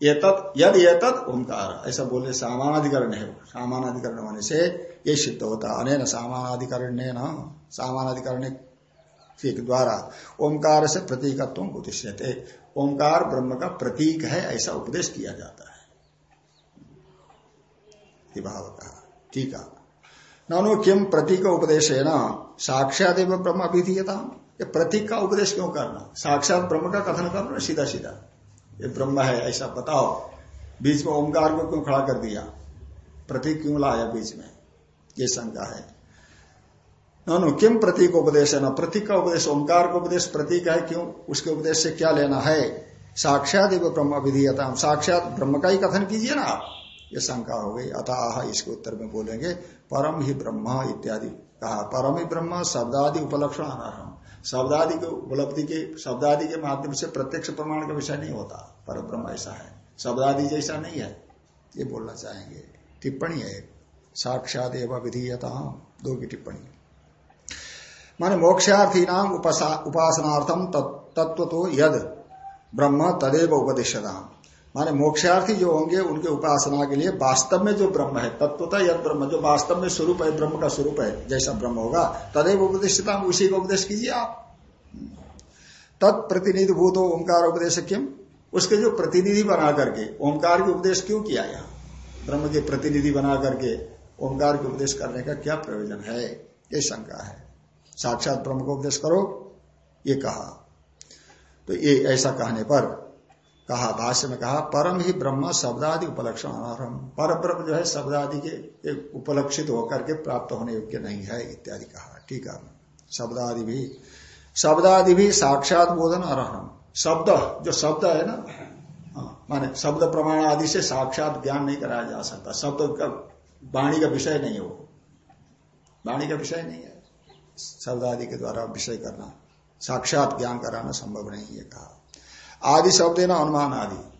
यद ये तद ओंकार। ऐसा बोले सामानाधिकरण है सामानाधिकरण होने से ये सिद्ध होता है। अन सामानाधिकरण्य न सामानाधिकरण के द्वारा ओंकार से प्रतीकत्व उद्देश्य ओंकार ब्रह्म का प्रतीक है, ऐसा उपदेश किया जाता है। ठीक है। ननु किम प्रतीक उपदेश है ना साक्षात एवं ब्रह्म अभिधीयता ये प्रतीक का उपदेश क्यों करना? साक्षात ब्रह्म का कथन करना सीधा सीधा ये ब्रह्म है, ऐसा बताओ। बीच में ओंकार को क्यों खड़ा कर दिया? प्रतीक क्यों लाया बीच में? ये शंका है। ननु, किम प्रतीक उपदेश है ना? प्रतीक का उपदेश, ओंकार का उपदेश प्रतीक है, क्यों? उसके उपदेश से क्या लेना है? साक्षात एवं ब्रह्म अभिधीयता साक्षात ब्रह्म का ही कथन कीजिए ना आप। ये शंका हो गई। अतः इसके उत्तर में बोलेंगे, परम ही ब्रह्म इत्यादि कहा। परम ही ब्रह्म शब्दादि उपलक्षण अनर्हम। शब्दादि के उपलब्धि के, शब्दादि के माध्यम से प्रत्यक्ष प्रमाण का विषय नहीं होता। पर ब्रह्म ऐसा है। शब्दादि जैसा नहीं है। ये बोलना चाहेंगे। टिप्पणी है साक्षात एवं विधीयता, दो की टिप्पणी। माने मोक्षार्थी नाम उपासनार्थम तत्व तो यद ब्रह्म तदेव उपदेशदाम माने मोक्षार्थी जो होंगे, उनके उपासना के लिए वास्तव में जो ब्रह्म है तत्वता यद ब्रह्म, जो वास्तव में स्वरूप है, ब्रह्म का स्वरूप है, जैसा ब्रह्म होगा, तदेव उपदेशता उसी का उपदेश कीजिए आप। तत्प्रतिनिधि भूत हो ओंकार उपदेश किम? उसके जो प्रतिनिधि बना करके, ओंकार के उपदेश क्यों किया यहाँ? ब्रह्म के प्रतिनिधि बना करके ओंकार के उपदेश करने का क्या प्रयोजन है? ये शंका है। साक्षात ब्रह्म को उपदेश करो ये कहा। तो ये ऐसा कहने पर कहा भाष्य में कहा परम ही ब्रह्म शब्दादि उपलक्षण अनर्हम। पर ब्रह्म जो है शब्दादि के उपलक्षित होकर के प्राप्त होने योग्य नहीं है इत्यादि कहा। ठीक है। शब्दादि भी शब्दादि भी साक्षात बोधन अरहम शब्द जो शब्द है ना हाँ, माने शब्द प्रमाण आदि से साक्षात ज्ञान नहीं कराया जा सकता। शब्द का वाणी का विषय नहीं है वाणी का विषय नहीं है। शब्द आदि के द्वारा विषय करना, साक्षात ज्ञान कराना संभव नहीं है कहा। आदि शब्द है ना अनुमान आदि।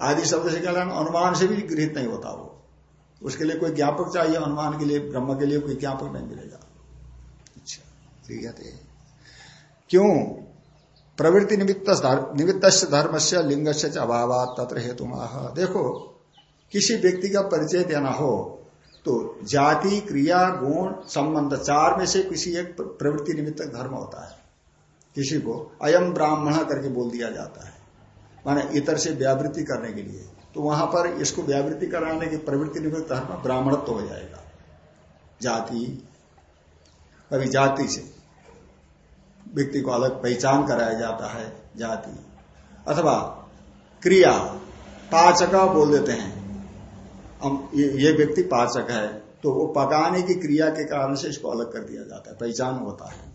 आदि शब्द से क्या अनुमान से भी गृहित नहीं होता वो। उसके लिए कोई ज्ञापक चाहिए, अनुमान के लिए, ब्रह्म के लिए कोई ज्ञापक नहीं मिलेगा। अच्छा क्यों? प्रवृत्ति निमित्त निमित्त धर्म से लिंग से अभाव तत्र हेतु देखो, किसी व्यक्ति का परिचय देना हो तो जाति, क्रिया, गुण संबंध चार में से किसी एक प्रवृत्ति निमित्त धर्म होता है। किसी को अयम ब्राह्मण करके बोल दिया जाता है। माने इतर से व्यावृत्ति करने के लिए। तो वहाँ पर इसको व्यावृत्ति कराने की प्रवृत्ति निमित्त धर्म ब्राह्मणत्व तो हो जाएगा। जाति कभी जाति से व्यक्ति को अलग पहचान कराया जाता है जाति। अथवा क्रिया, पाचका बोल देते हैं। ये, ये व्यक्ति पाचक है तो वो पकाने की क्रिया के कारण से इसको अलग कर दिया जाता है पहचान होता है।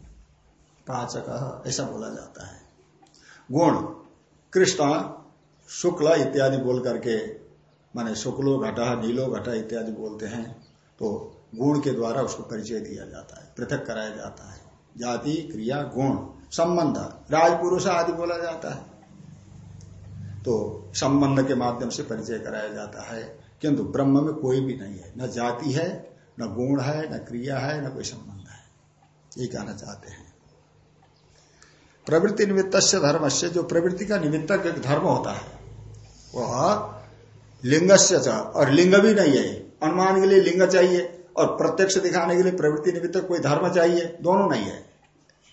पाचक ऐसा बोला जाता है। गुण कृष्ण शुक्ल इत्यादि बोल करके माने शुक्लो घटा नीलो घटा इत्यादि बोलते हैं तो गुण के द्वारा उसको परिचय दिया जाता है पृथक कराया जाता है। जाति क्रिया गुण संबंध राजपुरुष आदि बोला जाता है। तो संबंध के माध्यम से परिचय कराया जाता है। किंतु ब्रह्म में कोई भी नहीं है। न जाति है, न गुण है, न क्रिया है, न कोई संबंध है। ये कहना चाहते हैं। प्रवृत्ति निमित्त से धर्म से जो प्रवृत्ति का निमित्त धर्म होता है, वह लिंग से और लिंग भी नहीं है। अनुमान के लिए लिंग चाहिए, और प्रत्यक्ष दिखाने के लिए प्रवृत्ति निमित्त कोई धर्म चाहिए, दोनों नहीं है।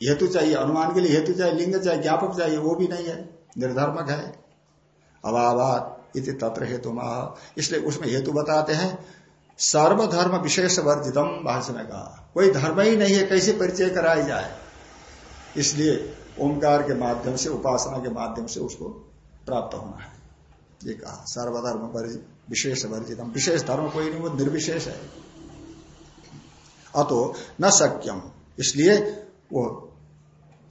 हेतु चाहिए, अनुमान के लिए हेतु चाहिए, लिंग चाहिए, ज्ञापक चाहिए, वो भी नहीं है। निर्धर्मक है। अभावात इति तत्र हेतु माह इसलिए उसमें हेतु बताते हैं, सर्वधर्म विशेष वर्जितम भाषण में कहा कोई धर्म ही नहीं है, कैसे परिचय कराई जाए? इसलिए ओंकार के माध्यम से, उपासना के माध्यम से उसको प्राप्त होना है। ये कहा, सर्वधर्म विशेष वर्जितम विशेष धर्म कोई नहीं, वो निर्विशेष है। अतो न सक्यम इसलिए वो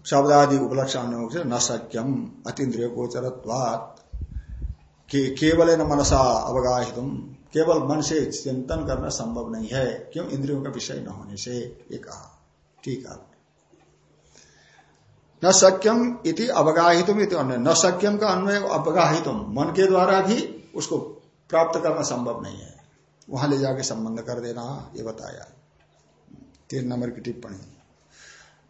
शब्दादि उपलक्षण से न सक्यम अतीन्द्रिय गोचरत्वात के, केवल न मनसा अवगाहित केवल मन से चिंतन करना संभव नहीं है क्यों इंद्रियों का विषय न होने से ये कहा। ठीक है। न सक्यम इति अवगाहितुम इति अन्य न सक्यम का अन्वय अवगाहितुम मन के द्वारा भी उसको प्राप्त करना संभव नहीं है। वहाँ ले जाके संबंध कर देना ये बताया। तीन नंबर की टिप्पणी।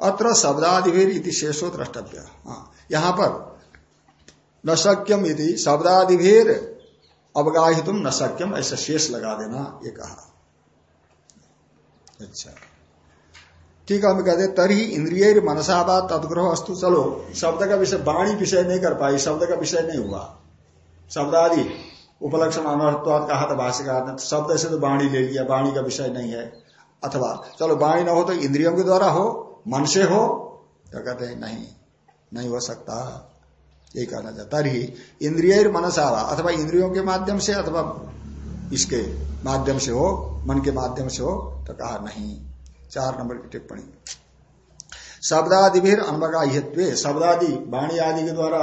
अत्र शब्दादिवीर इति शेषो द्रष्टव्य। हाँ यहाँ पर न सक्यम यदि शब्दादिभीर अवगाहितुम न सक्यम ऐसा शेष लगा देना, ये कहा। अच्छा। ठीक है, हम कहते तरी इंद्रिय मनसाबाद तदग्रह अस्तु, चलो, शब्द का विषय, वाणी विषय नहीं कर पाई, शब्द का विषय नहीं हुआ। शब्दादि, उपलक्षण अनर्थवाद कहा था भाष्यकार ने, शब्द से तो वाणी ले लिया, वाणी का विषय नहीं है। अथवा, चलो, वाणी न हो तो इंद्रियों के द्वारा हो, मन से हो तो कहते हैं, नहीं नहीं हो सकता। ये कहना चाहता तरी इंद्रिय मनसावा, अथवा इंद्रियों के माध्यम से अथवा इसके माध्यम से हो, मन के माध्यम से हो तो कहा नहीं। चार नंबर की टिप्पणी। शब्दादि भी अनवगाह्य शब्दादि वाणी आदि के द्वारा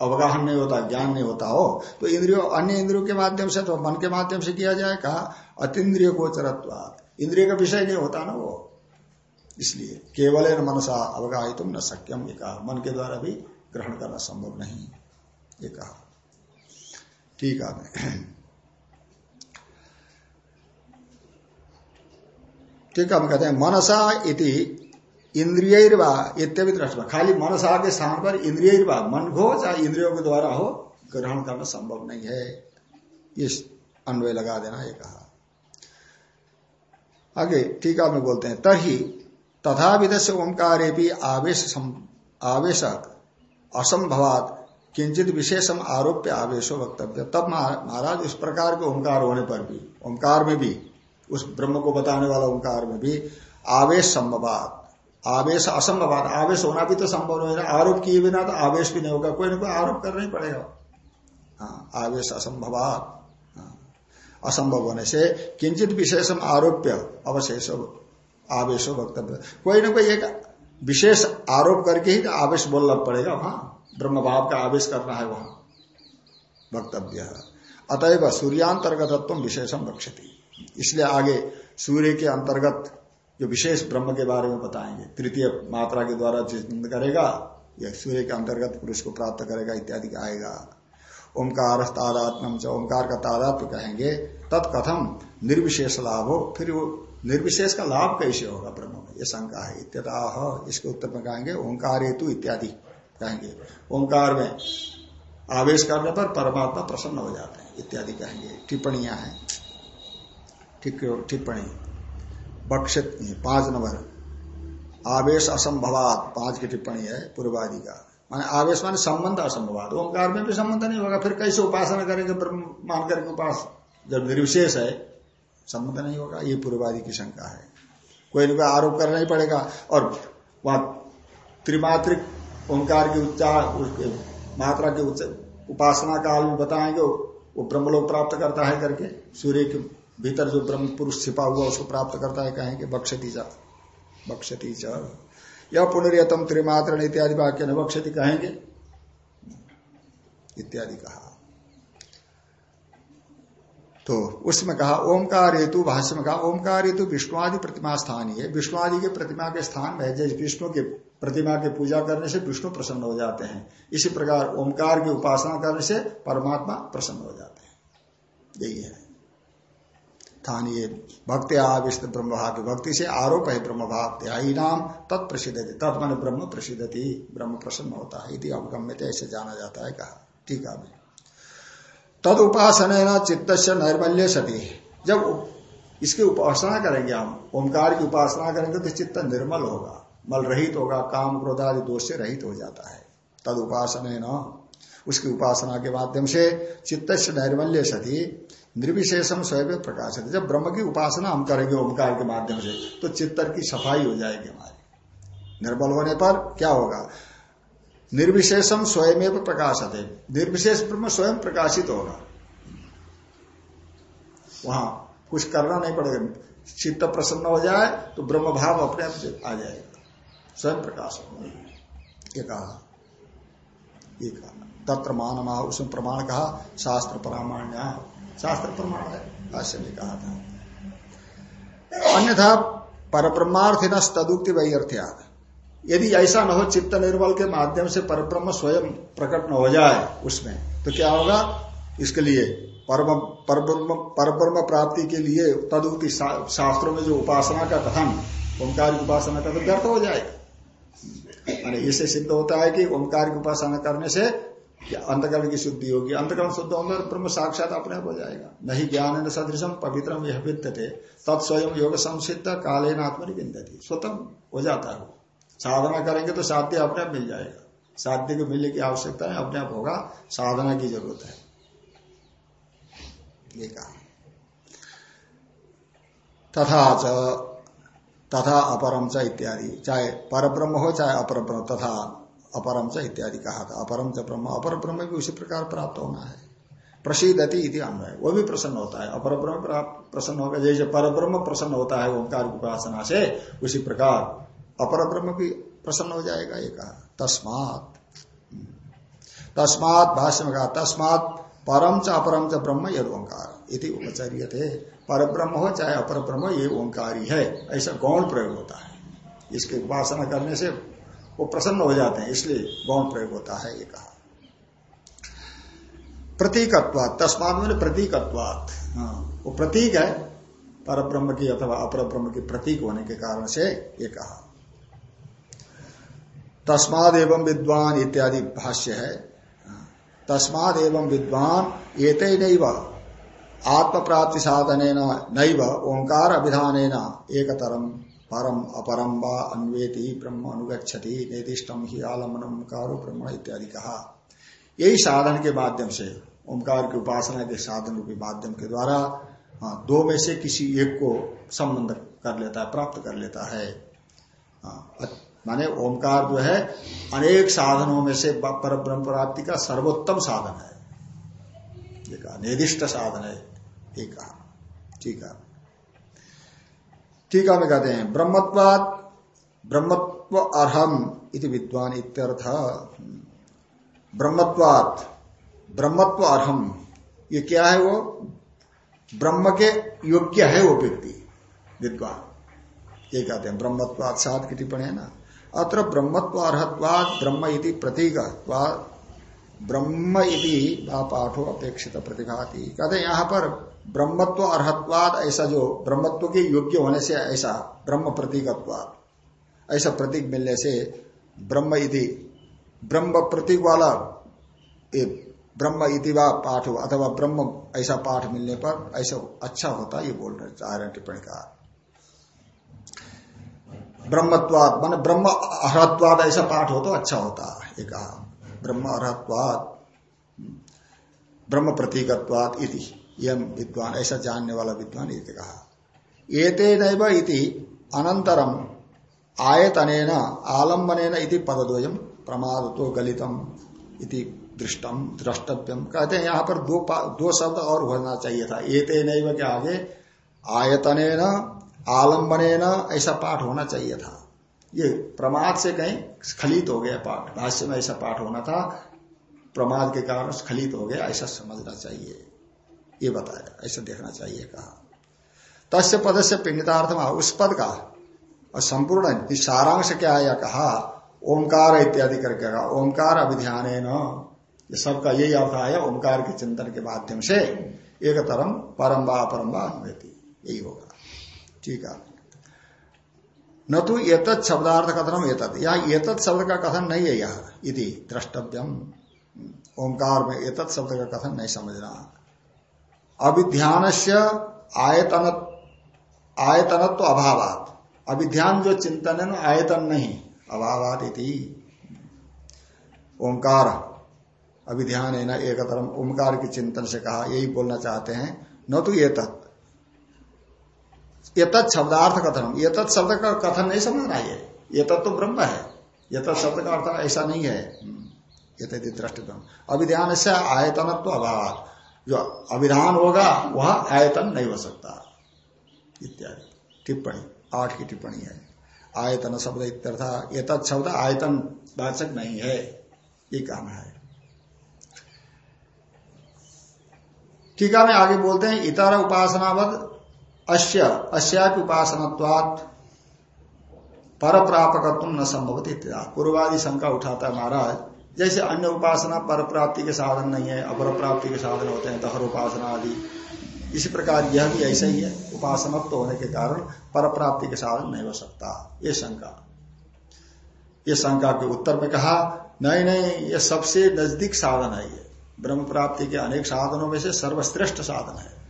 अवगाहन नहीं होता, ज्ञान नहीं होता हो तो इंद्रियों, अन्य इंद्रियों के माध्यम से तो मन के माध्यम से किया जाए, कहा अतिद्रिय गोचरत्व इंद्रिय का विषय नहीं होता ना वो। इसलिए केवल मनसा अवगाहित न सक्यम ये कहा। मन के द्वारा भी ग्रहण करना संभव नहीं ये कहा। ठीक है ठीक है, हम कहते हैं, मनसा इति इंद्रिय इत्यादि दृष्टि खाली मनसा के स्थान पर इंद्रिय मन हो चाहे इंद्रियों के द्वारा हो, ग्रहण करना संभव नहीं है। ये अन्वय लगा देना, ये कहा। आगे टीका में बोलते हैं तही तथा विध से ओंकारे भी आवेश आवेश असंभवात। किंचित विशेषम आरोप्य आवेशो वक्तव्य। तब महाराज इस प्रकार के ओंकार होने पर भी ओंकार में भी उस ब्रह्म को बताने वाला ओंकार में भी आवेश संभवात। आवेश असंभवात। आवेश होना भी तो संभव नहीं है। आरोप किए बिना तो आवेश भी नहीं होगा। कोई ना कोई आरोप करना ही पड़ेगा। हाँ, आवेश असंभवात। हाँ, असंभव होने से किंचित विशेषम आरोप्य अवशेष आवेश वक्तव्य। कोई ना कोई एक विशेष आरोप करके ही आवेश बोलना पड़ेगा, वहाँ। ब्रह्म भाव का आवेश करना है वहाँ। वक्तव्य अतएव सूर्यांतर्गतत्व विशेषम रक्षती। इसलिए आगे सूर्य के अंतर्गत जो विशेष ब्रह्म के बारे में बताएँगे, तृतीय मात्रा के द्वारा चिंतन करेगा, यह सूर्य के अंतर्गत पुरुष को प्राप्त करेगा, इत्यादि आएगा। ओंकार तादात्म ओंकार का तादात्म कहेंगे तत्कथम निर्विशेष लाभ हो फिर वो निर्विशेष का लाभ कैसे होगा ब्रह्म ये शंका है। इत्यतः इसके उत्तर में कहेंगे, ओंकार हेतु इत्यादि कहेंगे। ओंकार में आवेश करने पर परमात्मा प्रसन्न हो जाते हैं, इत्यादि कहेंगे। टिप्पणियाँ हैं। टिप्पणी। बक्षित, पाँच नंबर। आवेश असंभवात, पाँच की टिप्पणी है पूर्वादि का। माने आवेश माने संबंध असंभवात। ओंकार में भी संबंध नहीं होगा, फिर कैसे उपासना करेंगे, ब्रह्म मान करके उपास? जब निर्विशेष है, संबंध नहीं होगा, ये पूर्वादि की शंका है। कोई ना कोई आरोप करना ही पड़ेगा। और वहाँ त्रिमात्रिक ओंकार की उच्चार मात्रा के उच्च, उपासना काल में बताएँगे, वो ब्रह्मलोक प्राप्त करता है करके, सूर्य के भीतर जो ब्रह्म पुरुष छिपा हुआ, उसको प्राप्त करता है, कहेंगे, बक्षती चा बक्षती च यह पुनरियतम त्रिमात्र इत्यादि वाक्य न बक्षती कहेंगे। इत्यादि कहा। तो उसमें कहा ओमकार हेतु भाष्य में कहा ओमकार हेतु विष्णुआदि प्रतिमा स्थानीय है। विष्णुआदि के प्रतिमा के स्थान में जैसे विष्णु के प्रतिमा की पूजा करने से विष्णु प्रसन्न हो जाते हैं। इसी प्रकार ओमकार की उपासना करने से परमात्मा प्रसन्न हो जाते हैं। यही है। स्थानीय भक्ति आविष्ट ब्रह्म भाव भक्ति से आरोप है ब्रह्म त्याही नाम तत्प्रसिद्ध तत् मन ब्रह्म प्रसिद्ध ब्रह्म प्रसन्न होता है यदि अवगम्य ऐसे जाना जाता है कहा। ठीक है तद उपासना चित्त से नैर्मल्य सती। जब इसकी उपासना करेंगे हम, ओंकार की उपासना करेंगे तो चित्त निर्मल होगा मल रहित होगा, काम क्रोध आदि दोष से रहित हो जाता है। तद उपासना उसकी उपासना के माध्यम से चित्त से नैर्मल्य सती निर्विशेषम स्वयं प्रकाश जब ब्रह्म की उपासना हम करेंगे ओंकार के माध्यम से तो चित्तर की सफ़ाई हो जाएगी हमारी। निर्बल होने पर क्या होगा? निर्विशेषम स्वयं प्रकाशत। निर्विशेष ब्रह्म स्वयं प्रकाशित होगा। वहाँ कुछ करना नहीं पड़ेगा। चित्त प्रसन्न हो जाए तो ब्रह्म भाव अपने आप आ जाएगा। स्वयं प्रकाश होगा ये कहा। ये उसमें प्रमाण कहा, शास्त्र प्रामाण्य। शास्त्र प्रमाण है, भाष्य कहा था। अन्यथा पर ब्रह्मार्थी न तदुक्ति वही अर्थ्यात यदि ऐसा न हो, चित्त निर्बल के माध्यम से परब्रह्म स्वयं प्रकट न हो जाए उसमें तो क्या होगा? इसके लिए परब्रह्म प्राप्ति के लिए तदुक्ति शास्त्रों में जो उपासना का कथन ओंकार की उपासना का तो व्यर्थ हो जाएगा। इससे सिद्ध होता है कि ओंकार की उपासना करने से अंतकरण की शुद्धि होगी। अंतकरण शुद्ध होगा तो ब्रह्म साक्षात अपने हो जाएगा। नहीं ज्ञान सदृशम, पवित्रम यह विद्यते। तत्स्वयं योग संसिद्ध काले आत्मनि विन्दती स्वतम हो जाता है साधना करेंगे तो साध्य अपने आप मिल जाएगा। साध्य को मिलने की आवश्यकता है, अपने आप होगा, साधना की ज़रूरत है। ये कहा। तथा च, तथा अपरम च इत्यादि, चाहे पर ब्रह्म हो, चाहे अपर ब्रह्म तथा अपरम च इत्यादि कहा था। अपरम च ब्रह्म अपर ब्रह्म भी उसी प्रकार प्राप्त होना है। प्रसिद्धति इति अन्वय, वो भी प्रसन्न होता है। अपर ब्रह्म प्रसन्न होगा, जैसे पर ब्रह्म प्रसन्न होता है, ओंकार उपासना से, उसी प्रकार अपर ब्रह्म भी प्रसन्न हो जाएगा, ये कहा। तस्मात। तस्मात भाष्य में कहा, तस्मात परम च अपरम च ब्रह्म यद ओंकार। इति उपचर्य थे। पर ब्रह्म हो चाहे अपर ब्रह्म, ये ओंकार ही। ऐसा गौण प्रयोग होता है। इसकी उपासना करने से वो प्रसन्न हो जाते हैं, इसलिए गौण प्रयोग होता है, ये कहा। प्रतीकत्वात। तस्मात मैंने प्रतीकत्वात। हाँ वो प्रतीक है, पर ब्रह्म की अथवा अपर ब्रह्म की प्रतीक होने के कारण से ये कहा। तस्माद एवं विद्वान इत्यादि भाष्य है। तस्माद एवं विद्वान एत नहीं आत्म प्राप्ति साधन नैव ओंकार अभिधान एक तरम परम अपरम व अन्वेति ब्रह्म अनुगछति निर्दिष्टम ही आलमनम कारो ब्रह्म इत्यादि कहा। यही साधन के माध्यम से ओंकार की उपासना के साधन के माध्यम के द्वारा हाँ, दो में से किसी एक को संबंध कर लेता है प्राप्त कर लेता है। हाँ, माने ओंकार जो है, अनेक साधनों में से पर ब्रह्म प्राप्ति का सर्वोत्तम साधन है। निर्दिष्ट साधन है। ये ठीक है। टीका में कहते हैं ब्रह्मत्वाद ब्रह्मत्व अर्हम इति विद्वान इत्यर्थ। ब्रह्मत्वात ब्रह्मत्व अर्हम, ये क्या है वो? ब्रह्म के योग्य है वो व्यक्ति, विद्वान। ये कहते हैं ब्रह्मत्वाद सात की टिप्पणी है ना? अत्र ब्रह्मत्व अर्हत्वाद ब्रह्म इति प्रतीक ब्रह्म इति पाठो अपेक्षित प्रतिभाति कहते यहाँ पर ब्रह्मत्व अर्हत्वाद ऐसा जो ब्रह्मत्व के योग्य होने से ऐसा ब्रह्म प्रतीकत्वाद ऐसा प्रतीक मिलने से ब्रह्म इति, ब्रह्म प्रतीक वाला ब्रह्म इति वा पाठ अथवा ब्रह्म ऐसा पाठ मिलने पर ऐसा अच्छा होता ये बोल रहे चाह रहे टिप्पणी का। ब्रह्मत्वाद मान ब्रह्म अर्हत्वाद ऐसा पाठ हो तो अच्छा होता ये कहा। ब्रह्म अर्हत्वाद ब्रह्म प्रतीकत्वाद इति, यम विद्वान, ऐसा जानने वाला विद्वान इति कहा। एते नैव इति अनंतरम आयतन आलंबन इति पदद्वयम प्रमाद तो गलितम इति दृष्टम द्रष्टव्यम कहते हैं, यहाँ पर दो दो शब्द और होना चाहिए था। एते नैव के आगे आयतन आलंबन ऐसा पाठ होना चाहिए था। ये प्रमाद से कहीं स्खलित हो गया पाठ। भाष्य में ऐसा पाठ होना था। प्रमाद के कारण स्खलित हो गया, ऐसा समझना चाहिए। ये बताया, ऐसा देखना चाहिए कहा। तस्य पद से पिंडितार्थ उस पद का और संपूर्ण सारांश क्या है कहा? ओंकार इत्यादि करके कहा। ओंकार अभिध्यान ये सबका यही अर्थ आया, ओंकार के चिंतन के माध्यम से एक तरम परम्बा अपरम्बा यही होगा। ठीक है। न तो एतत् शब्दार्थ कथनम एतत् यहाँ एतत् शब्द का कथन नहीं है यह, इति द्रष्टव्यम। ओंकार में एतत् शब्द का कथन नहीं समझना। अभिध्यान से आयतन आयतनत्व तो अभावात। अभिध्यान जो चिंतन है ना, आयतन नहीं, अभावात इति। ओंकार। अभिध्यान है ना एक ओंकार के चिंतन से कहा, यही बोलना चाहते हैं। न तो ये ये शब्दार्थ कथन ये तत् शब्द का कथन नहीं समझना ये ये। तत्व तो ब्रह्म है। ये तत् शब्द का अर्थ ऐसा नहीं है। ये दृष्टि अभिध्यान से आयतनत्व अभाव जो अभिधान होगा, वह आयतन नहीं हो सकता। इत्यादि। टिप्पणी। आठ की टिप्पणी है। आयतन शब्द इत्यर्था ये शब्द आयतन वाचक नहीं है। ये कहना है। टीका में आगे बोलते हैं। इतर उपासनावद अश्य अश्यापि उपासनत्वात् पर प्रापकत्व न संभव पूर्वादि शंका उठाता है महाराज, जैसे अन्य उपासना पर प्राप्ति के साधन नहीं है अपर प्राप्ति के साधन होते हैं दहर उपासना आदि। इसी प्रकार यह भी ऐसा ही है, उपासनत्व तो होने के कारण पर प्राप्ति के साधन नहीं हो सकता। ये शंका। ये शंका के उत्तर में कहा, नहीं नहीं ये सबसे नज़दीक साधन है ये। ब्रह्म प्राप्ति के अनेक साधनों में से सर्वश्रेष्ठ साधन है।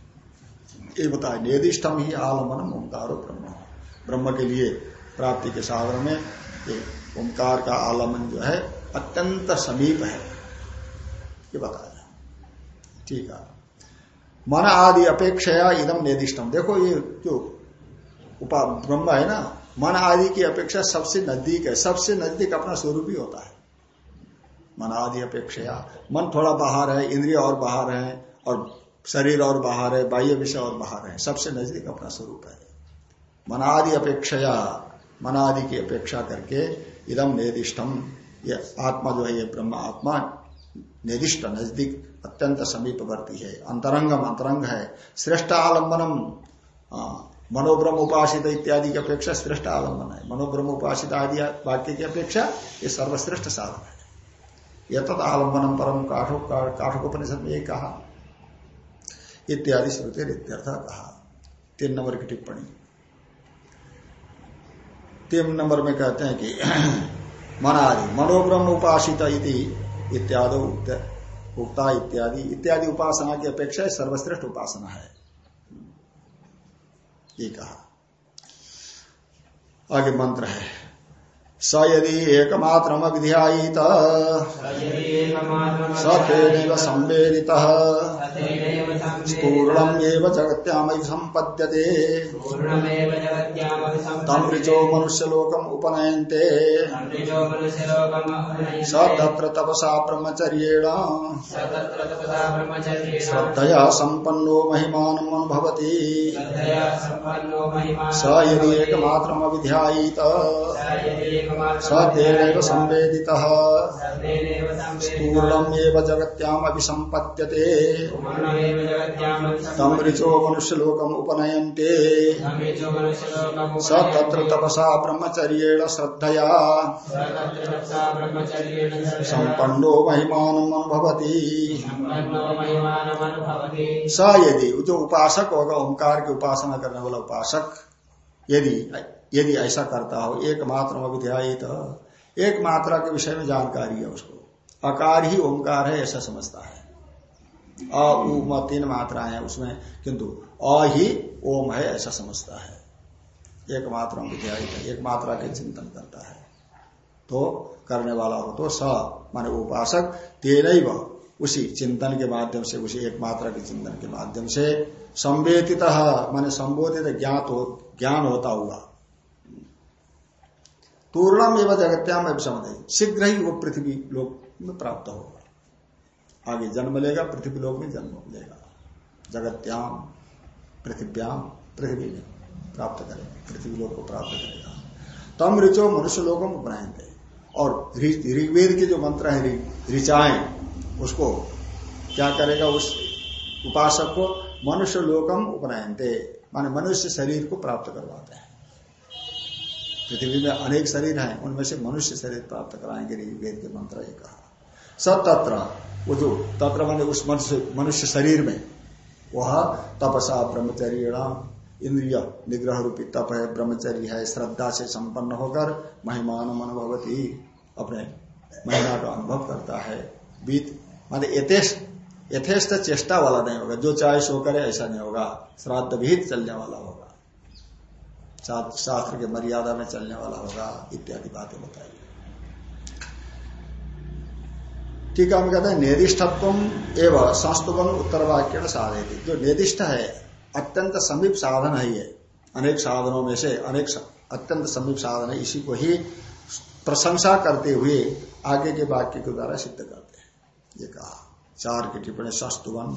ये बताए निर्दिष्टम ही आलमन ओंकार ब्रह्म। ब्रह्म के लिए प्राप्ति के साधन में ओंकार का आलमन जो है, अत्यंत समीप है। ये बताया। ठीक है। मन आदि अपेक्षा इदम निर्दिष्टम देखो ये जो उपा ब्रह्म है ना, मन आदि की अपेक्षा सबसे नज़दीक है। सबसे नज़दीक अपना स्वरूप ही होता है। मन आदि अपेक्षा मन थोड़ा बाहर है, इंद्रिय और बाहर है, और शरीर और बाहर है, बाह्य विषय और बाहर है। सबसे नज़दीक अपना स्वरूप है। मन आदि अपेक्षा मन आदि की अपेक्षा करके इदम निर्दिष्टम ये आत्मा जो है, ये ब्रह्म आत्मा निर्दिष्ट, नज़दीक, अत्यंत समीपवर्ती है। अंतरंगम अंतरंग है। श्रेष्ठ आलम्बनम मनोब्रह्म उपासित इत्यादि की अपेक्षा श्रेष्ठ आलंबन है। मनोब्रह्म उपासित आदि वाक्य की अपेक्षा ये सर्वश्रेष्ठ साधन है। यह तद आलम्बनम परम काठो काठोपनिषद में यही कहा। इत्यादि श्रुति इत्यर्थ कहा। तीन नंबर की टिप्पणी। तीन नंबर में कहते हैं कि, मनादि, मनोब्रह्म उपासित इत्यादि उक्ता इत्यादि। इत्यादि उपासना की अपेक्षा सर्वश्रेष्ठ उपासना है। ये कहा। आगे मंत्र है। स यदि एकमात्रम विध्यायीत स तेनैव संवेदितः। एव जगत्यामयि तम् ऋचो मनुष्यलोकम् उपनयन्ते। स तत्र तपसा श्रद्धया महिमानम् अनुभवति। स यदि स तेनैव संवेदितः। स्थूलमेव जगत्याम् तम् ऋचो मनुष्यलोकम् उपनयन्ते। स तत्र तपसा ब्रह्मचर्येण श्रद्धया। सम्पन्नो महिमानम् अनुभवति। स यदि जो उपासक होगा ओंकार की उपासना करने वाला उपासक यदि यदि ऐसा करता हो एक मात्र विध्यायित एक मात्रा के विषय में जानकारी है उसको। अकार ही ओंकार है, ऐसा समझता है। अ उ तीन मात्राएँ हैं उसमें, किंतु अ ही ओम है, ऐसा समझता है। एक मात्रा विध्यायित एक मात्रा के चिंतन करता है। तो करने वाला हो तो स, माने उपासक तेन उसी चिंतन के माध्यम से, उसी एक मात्रा के चिंतन के माध्यम से संवेदित, माने संबोधित ज्ञात हो ज्ञान होता हुआ पूर्णम एवं जगत्याम समझ शीघ्र ही वो पृथ्वी लोक में प्राप्त होगा। आगे जन्म लेगा, पृथ्वी लोक में जन्म लेगा। जगत्याम, पृथ्व्याम, पृथ्वी में प्राप्त करेगा। पृथ्वी लोक को प्राप्त करेगा। तम ऋचो मनुष्य लोगों में बनाएँगे और ऋग्वेद के जो मंत्र है ऋचाएँ, उसको क्या करेगा? उस उपासक को मनुष्य लोकम उपनयनते। माने मनुष्य शरीर को प्राप्त करवाते हैं। पृथ्वी में अनेक शरीर हैं, उनमें से मनुष्य शरीर प्राप्त कराएँगे ऋग्वेद के मंत्र ये कहा। सब तत्र वो जो तत्र माने उस मनुष्य मनुष्य शरीर में, वह तपसा ब्रह्मचर्य इंद्रिय निग्रह रूपी तप है, ब्रह्मचर्य है, श्रद्धा से संपन्न होकर महिमान अनुभवती अपने महिमा का अनुभव करता है। बीत, मान यथेष्ट यथेष्ट चेष्टा वाला नहीं होगा, जो चाहे सो करे ऐसा नहीं होगा, श्राद्ध भीत चलने वाला होगा। शास्त्र के मर्यादा में चलने वाला होगा, इत्यादि बातें बताइए ठीक है, हम कहते हैं निर्दिष्टत्व एवं संस्तुवन उत्तर वाक्य साधे जो निर्दिष्ट है, अत्यंत समीप साधन है ये। अनेक साधनों में से अनेक अत्यंत समीप साधन है, इसी को ही प्रशंसा करते हुए आगे के वाक्य के द्वारा सिद्ध करते हैं। ये कहा, चार की टिप्पणी संस्तुवन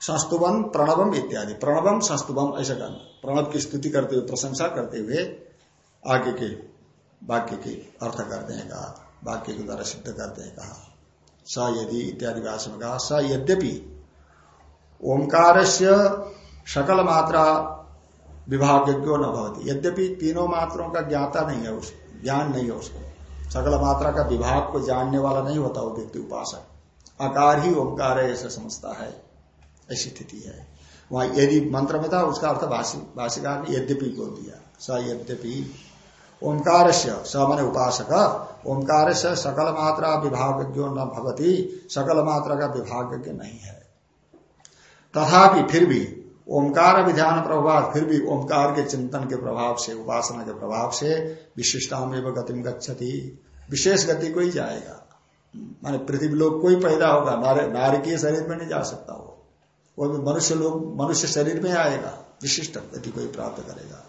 संस्तुवन प्रणवम इत्यादि। प्रणवम संस्तुवम ऐसा करना। प्रणव की स्तुति करते हुए, प्रशंसा करते हुए आगे के वाक्य के अर्थ करते हैं, कहा, वाक्य के द्वारा सिद्ध करते हैं, कहा, स यदि इत्यादि भाषा में कहा, स यद्यपि ओंकार से सकल मात्रा विभाग्यो न भवती। यद्यपि तीनों मात्रों का ज्ञाता नहीं है उस, ज्ञान नहीं है उसको। सकल मात्रा का विभाग को जानने वाला नहीं होता वो व्यक्ति उपासक। आकार ही ओंकार है ऐसा समझता है, ऐसी स्थिति है। वहाँ यदि मंत्र में था उसका अर्थ भाषिकार ने यद्यपि को दिया। स यद्यपि। ओंकार से स मन उपासक। ओंकार से सकल मात्रा विभाग्यो न भवती, सकल मात्रा का विभाग्य नहीं है। तथापि फिर भी ओंकार विधान प्रभाव, फिर भी ओंकार के चिंतन के प्रभाव से, उपासना के प्रभाव से विशिष्टा में गच्छति। विशेष गति को ही जाएगा। माने पृथ्वी लोग कोई पैदा होगा नारकीय शरीर में नहीं जा सकता वो। वो भी मनुष्य लोग, मनुष्य शरीर में आएगा, विशिष्ट गति को ही प्राप्त करेगा।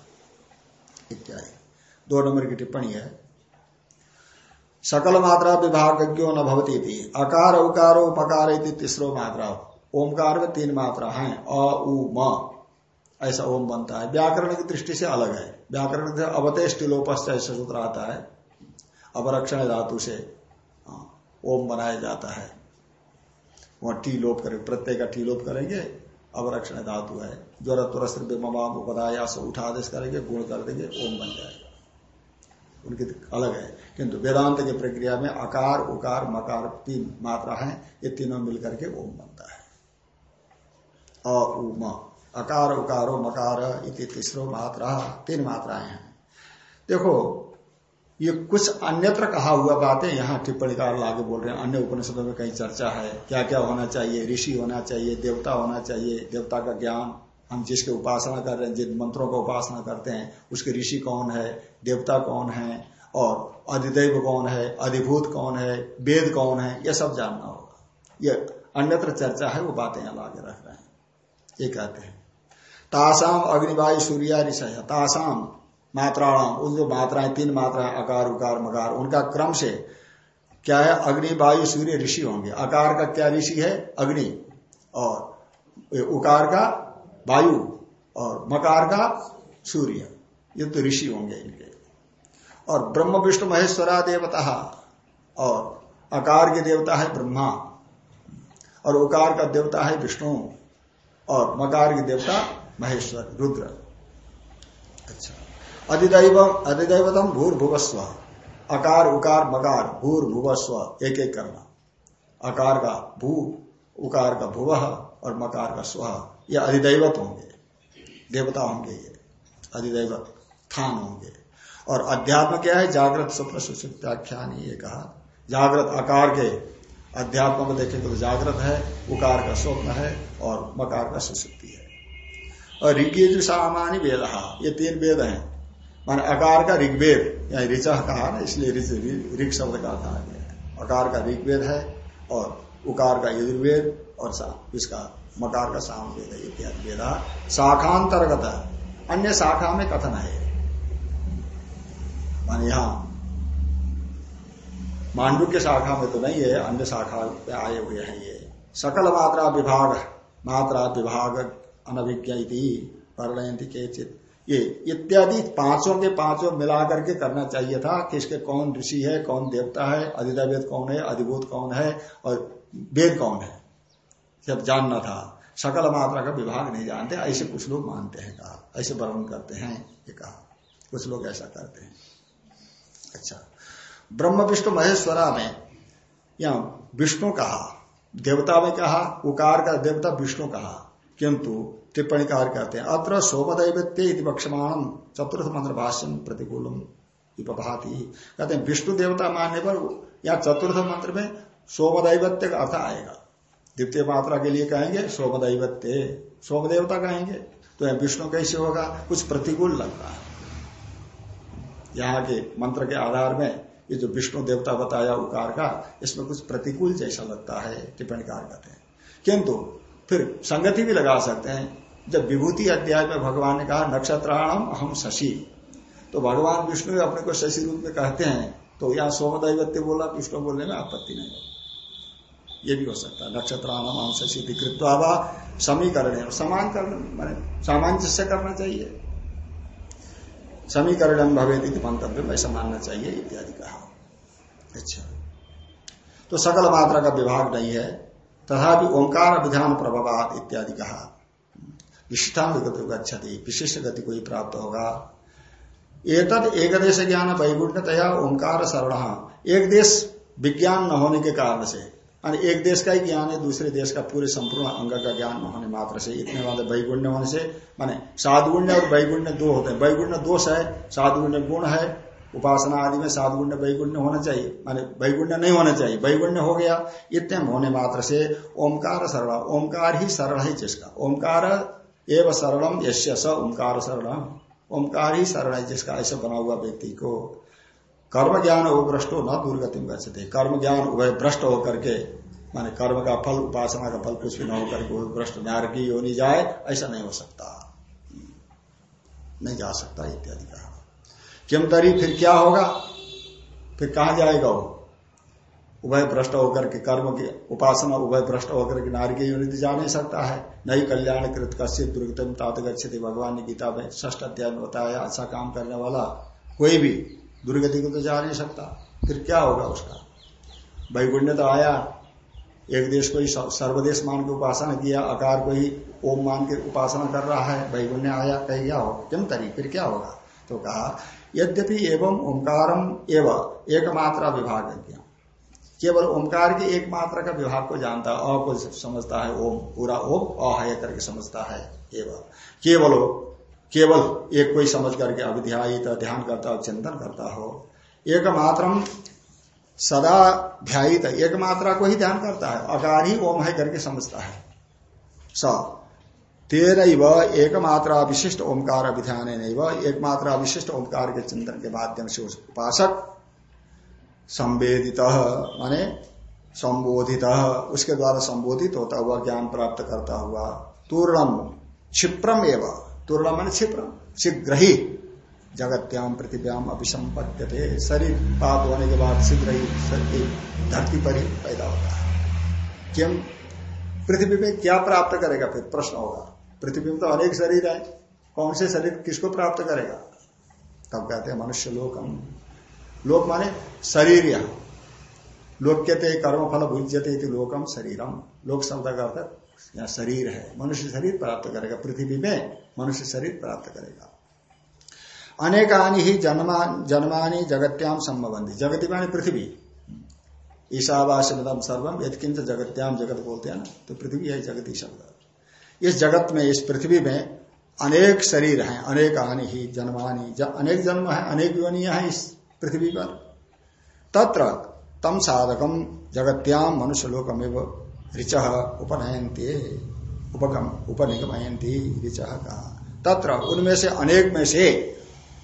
इत्यादि। दो नंबर की टिप्पणी है। सकल मात्रा विभाग्यो न भवती थी अकार, उकारो मकार तीसरो मात्रा। ओमकार में तीन मात्रा है। अ, उ, म। ऐसा ओम बनता है। व्याकरण की दृष्टि से अलग है। व्याकरण से टिलोपस्थ ऐसा सूत्र आता है। अवरक्षण धातु से ओम बनाया जाता है। वहाँ टी लोप करेंगे प्रत्यय का टी लोप करेंगे अवरक्षण धातु है। ज्वर तुरस्त्र ममाम उपदाया से उठादेश करेंगे, गुण कर देंगे, ओम बन जाएगा। उनकी अलग है। किंतु वेदांत की प्रक्रिया में आकार, उकार, मकार, तीन मात्रा है, ये तीनों मिलकर के ओम बनता है। अ अकार उकारो, मकार इति तीसरो मात्रा, तीन मात्राएँ हैं। देखो ये कुछ अन्यत्र कहा हुआ बातें यहाँ टिप्पणीकार लागे बोल रहे हैं। अन्य उपनिषदों में कहीं चर्चा है। क्या क्या होना चाहिए? ऋषि होना चाहिए, देवता होना चाहिए, देवता का ज्ञान। हम जिसके उपासना कर रहे हैं, जिन मंत्रों का उपासना करते हैं, उसके ऋषि कौन है, देवता कौन है, और अधिदेव कौन है, अधिभूत कौन है, वेद कौन है यह सब जानना होगा। ये अन्यत्र चर्चा है, वो बातें यहाँ लाके रख रहे हैं। ये कहते हैं, तासाम अग्निवायु सूर्या ऋषय तासाम मात्राणाम उन जो मात्राएँ, तीन मात्राएँ अकार उकार, मकार, उनका क्रम से क्या है? अग्नि, वायु, सूर्य, ऋषि होंगे। अकार का क्या ऋषि है? अग्नि। और उकार का वायु और मकार का सूर्य। ये तो ऋषि होंगे इनके। और ब्रह्म, विष्णु, महेश्वरा, देवता और अकार के देवता है ब्रह्मा। और उकार का देवता है विष्णु और मकार के देवता महेश्वर, रुद्र। अच्छा। अधिदैव अधिदैवतम भूर्भुवस्व। अकार, उकार, मकार, भूर्भुवस्व एक एक करना। अकार का भू, उकार का भुव और मकार का स्व। ये अधिदैवत होंगे। देवता होंगे ये। अधिदैवत थान होंगे। और अध्यात्म क्या है? जागृत स्वप्न सुश्रुत्याख्यान ये कहा। जागृत आकार के अध्यात्म को देखेंगे तो जागृत है, उकार का स्वप्न है और मकार का सुशुक्ति है। और ऋग्यजु सामान्य वेद, ये तीन वेद हैं। मान अकार का ऋग्वेद या ऋच कहा ना, इसलिए ऋग शब्द का था अकार का ऋग्वेद है और उकार का यजुर्वेद और इसका मकार का सामवेद है, इत्यादि वेद शाखांतर्गत अन्य शाखा में कथन है। मान यहाँ मांडू के शाखा में तो नहीं है, अन्य शाखा में आए हुए हैं ये। सकल मात्रा विभाग मात्रा विभाग अनभिज्ञ परिणयंती के चित ये इत्यादि पाँचों के पाँचों मिला करके करना चाहिए था किसके कौन ऋषि है, कौन देवता है अधिदावेद कौन है, अधिभूत कौन है और वेद कौन है। जब जानना था, सकल मात्रा का विभाग नहीं जानते, ऐसे कुछ लोग मानते हैं, कहा। ऐसे वर्णन करते हैं, ये कहा। कुछ लोग ऐसा करते हैं। अच्छा। ब्रह्म विष्णु महेश्वरा में या विष्णु कहा, देवता में कहा, उकार का देवता विष्णु कहा, किंतु टिप्पणी कार कहते हैं, अत्र सोमदैवत्य वक्षमाण चतुर्थ मंत्र भाष्य प्रतिकूलम उपभाति। कहते हैं, विष्णु देवता मानने पर या चतुर्थ मंत्र में सोमदैवत्य का अर्थ आएगा। द्वितीय मात्रा के लिए कहेंगे, सोमदैवत्य। सोम देवता कहेंगे तो विष्णु कैसे होगा? कुछ प्रतिकूल लगता है। यहाँ के मंत्र के आधार में ये जो विष्णु देवता बताया उकार का, इसमें कुछ प्रतिकूल जैसा लगता है, टिप्पणीकार कहते हैं। किंतु फिर संगति भी लगा सकते हैं। जब विभूति अध्याय में भगवान ने कहा, नक्षत्राणम हम शशि। तो भगवान विष्णु अपने को शशि रूप में कहते हैं। तो यहाँ सोमदैवत्य बोला, विष्णु बोलने में आपत्ति नहीं। होगी ये भी हो सकता है। नक्षत्राणम हम शशि कृत्वा समीकरण। है समान करना सामंजस्य करना चाहिए। समीकरण भवे मंतव्य में मानना चाहिए इत्यादि कहा। अच्छा। तो सकल मात्रा का विभाग नहीं है। तथा ओंकार विधान प्रभाव इत्यादि कहा। विशिष्टान गति विशिष्ट गति को ही प्राप्त होगा। एतद एक देश ज्ञान वैगुण्यतया ओंकार शरण एक देश विज्ञान न होने के कारण से एक देश का ही ज्ञान है, दूसरे देश का पूरे संपूर्ण अंग का ज्ञान न होने मात्र से, इतने वाले वैगुण्य होने से, माने साधुगुण्य और वैगुण्य दो होते हैं। वैगुण्य दोष है साधुगुण्य गुण है उपासना आदि में साधुगुण्य वैगुण्य होना चाहिए। माने वैगुण्य नहीं होना चाहिए। वैगुण्य हो गया इतने होने मात्र से ओंकार सरल। ओंकार ही सरल है जिसका। ओंकार एवं सरलम यश्य स ओंकार सरलम ओंकार ही सरल है जिसका, ऐसा बना हुआ व्यक्ति को कर्म ज्ञान हो भ्रष्टो न दुर्गति में गच्छते कर्म ज्ञान उभय भ्रष्ट होकर के, माने कर्म का फल, उपासना का फल कुछ भी न होकर के भ्रष्ट, नारकी योनि जाए, ऐसा नहीं हो सकता। नहीं जा सकता इत्यादि कहा किम तरी फिर क्या होगा? फिर कहा जाएगा वो? उभय भ्रष्ट होकर के कर्म की उपासना, उभय भ्रष्ट होकर के नारी की योनि जा नहीं सकता है। नई कल्याण कृत कश्य दुर्गतम तात गच्छति भगवान ने गीता में ष्ठ अध्याय में बताया अच्छा काम करने वाला कोई भी दुर्गति को तो जा नहीं सकता। फिर क्या होगा उसका? वैगुण्य तो आया। एक देश को ही सर्वदेश मान के उपासना किया आकार को ही ओम मान के उपासना कर रहा है, वैगुण्य आया, कहीं क्या होगा किम तरी फिर क्या होगा? तो कहा यद्यपि एवं ओंकारम एवं एक मात्रा विभाग केवल ओंकार की एक मात्रा का विभाग को जानता है, अ को समझता है, ओम, पूरा ओम अ है करके समझता है, एवं। केवल केवल एक कोई समझ करके अभिध्यायित ध्यान करता हो, चिंतन करता हो एक मात्रम सदा ध्यायित एक मात्रा को ही ध्यान करता है अकार ही ओम है करके समझता है। स। तेन एकमात्रा विशिष्ट ओंकार अभिधान अभिध्यान एकमात्रा विशिष्ट ओंकार के चिंतन के माध्यम से उस उपासक संवेदित, माने संबोधित, उसके द्वारा संबोधित होता हुआ, ज्ञान प्राप्त करता हुआ, तूर्णम, क्षिप्रम एवं। तूर्णम मान क्षिप्रम शीघ्र ही जगत्याम पृथ्व्याम अभिसंपत्य शरीर पाप होने के बाद शीघ्र ही धरती पर ही पैदा होता है। क्यों? पृथ्वी में क्या प्राप्त करेगा? फिर प्रश्न होगा। पृथ्वी में तो अनेक शरीर है। कौन से शरीर किसको प्राप्त करेगा? तब कहते हैं मनुष्य लोकम। लोक माने शरीर यह। लोक्यते कर्म फल भुज्यते लोकम शरीरम। लोक शब्द का अर्थ यहाँ शरीर है। मनुष्य शरीर प्राप्त करेगा। पृथ्वी में मनुष्य शरीर प्राप्त करेगा। अनेकानी ही जन्मा, जन्मानी जगत्याम संबंधी जगती मानी पृथ्वी। ईशावासम सर्वम यदकिंच जगत्याम जगत बोलते हैं ना तो पृथ्वी है जगती शब्द। इस जगत में, इस पृथ्वी में अनेक शरीर हैं, अनेक आनी ही, जन्मानी अनेक जन्म है, अनेक योनिया है इस पृथ्वी पर। तत्र तम साधकम जगत्याम मनुष्य लोकमेव ऋच उपनयंती उपगम उपनिगमयंती ऋच कहा तत्र उनमें से अनेक में से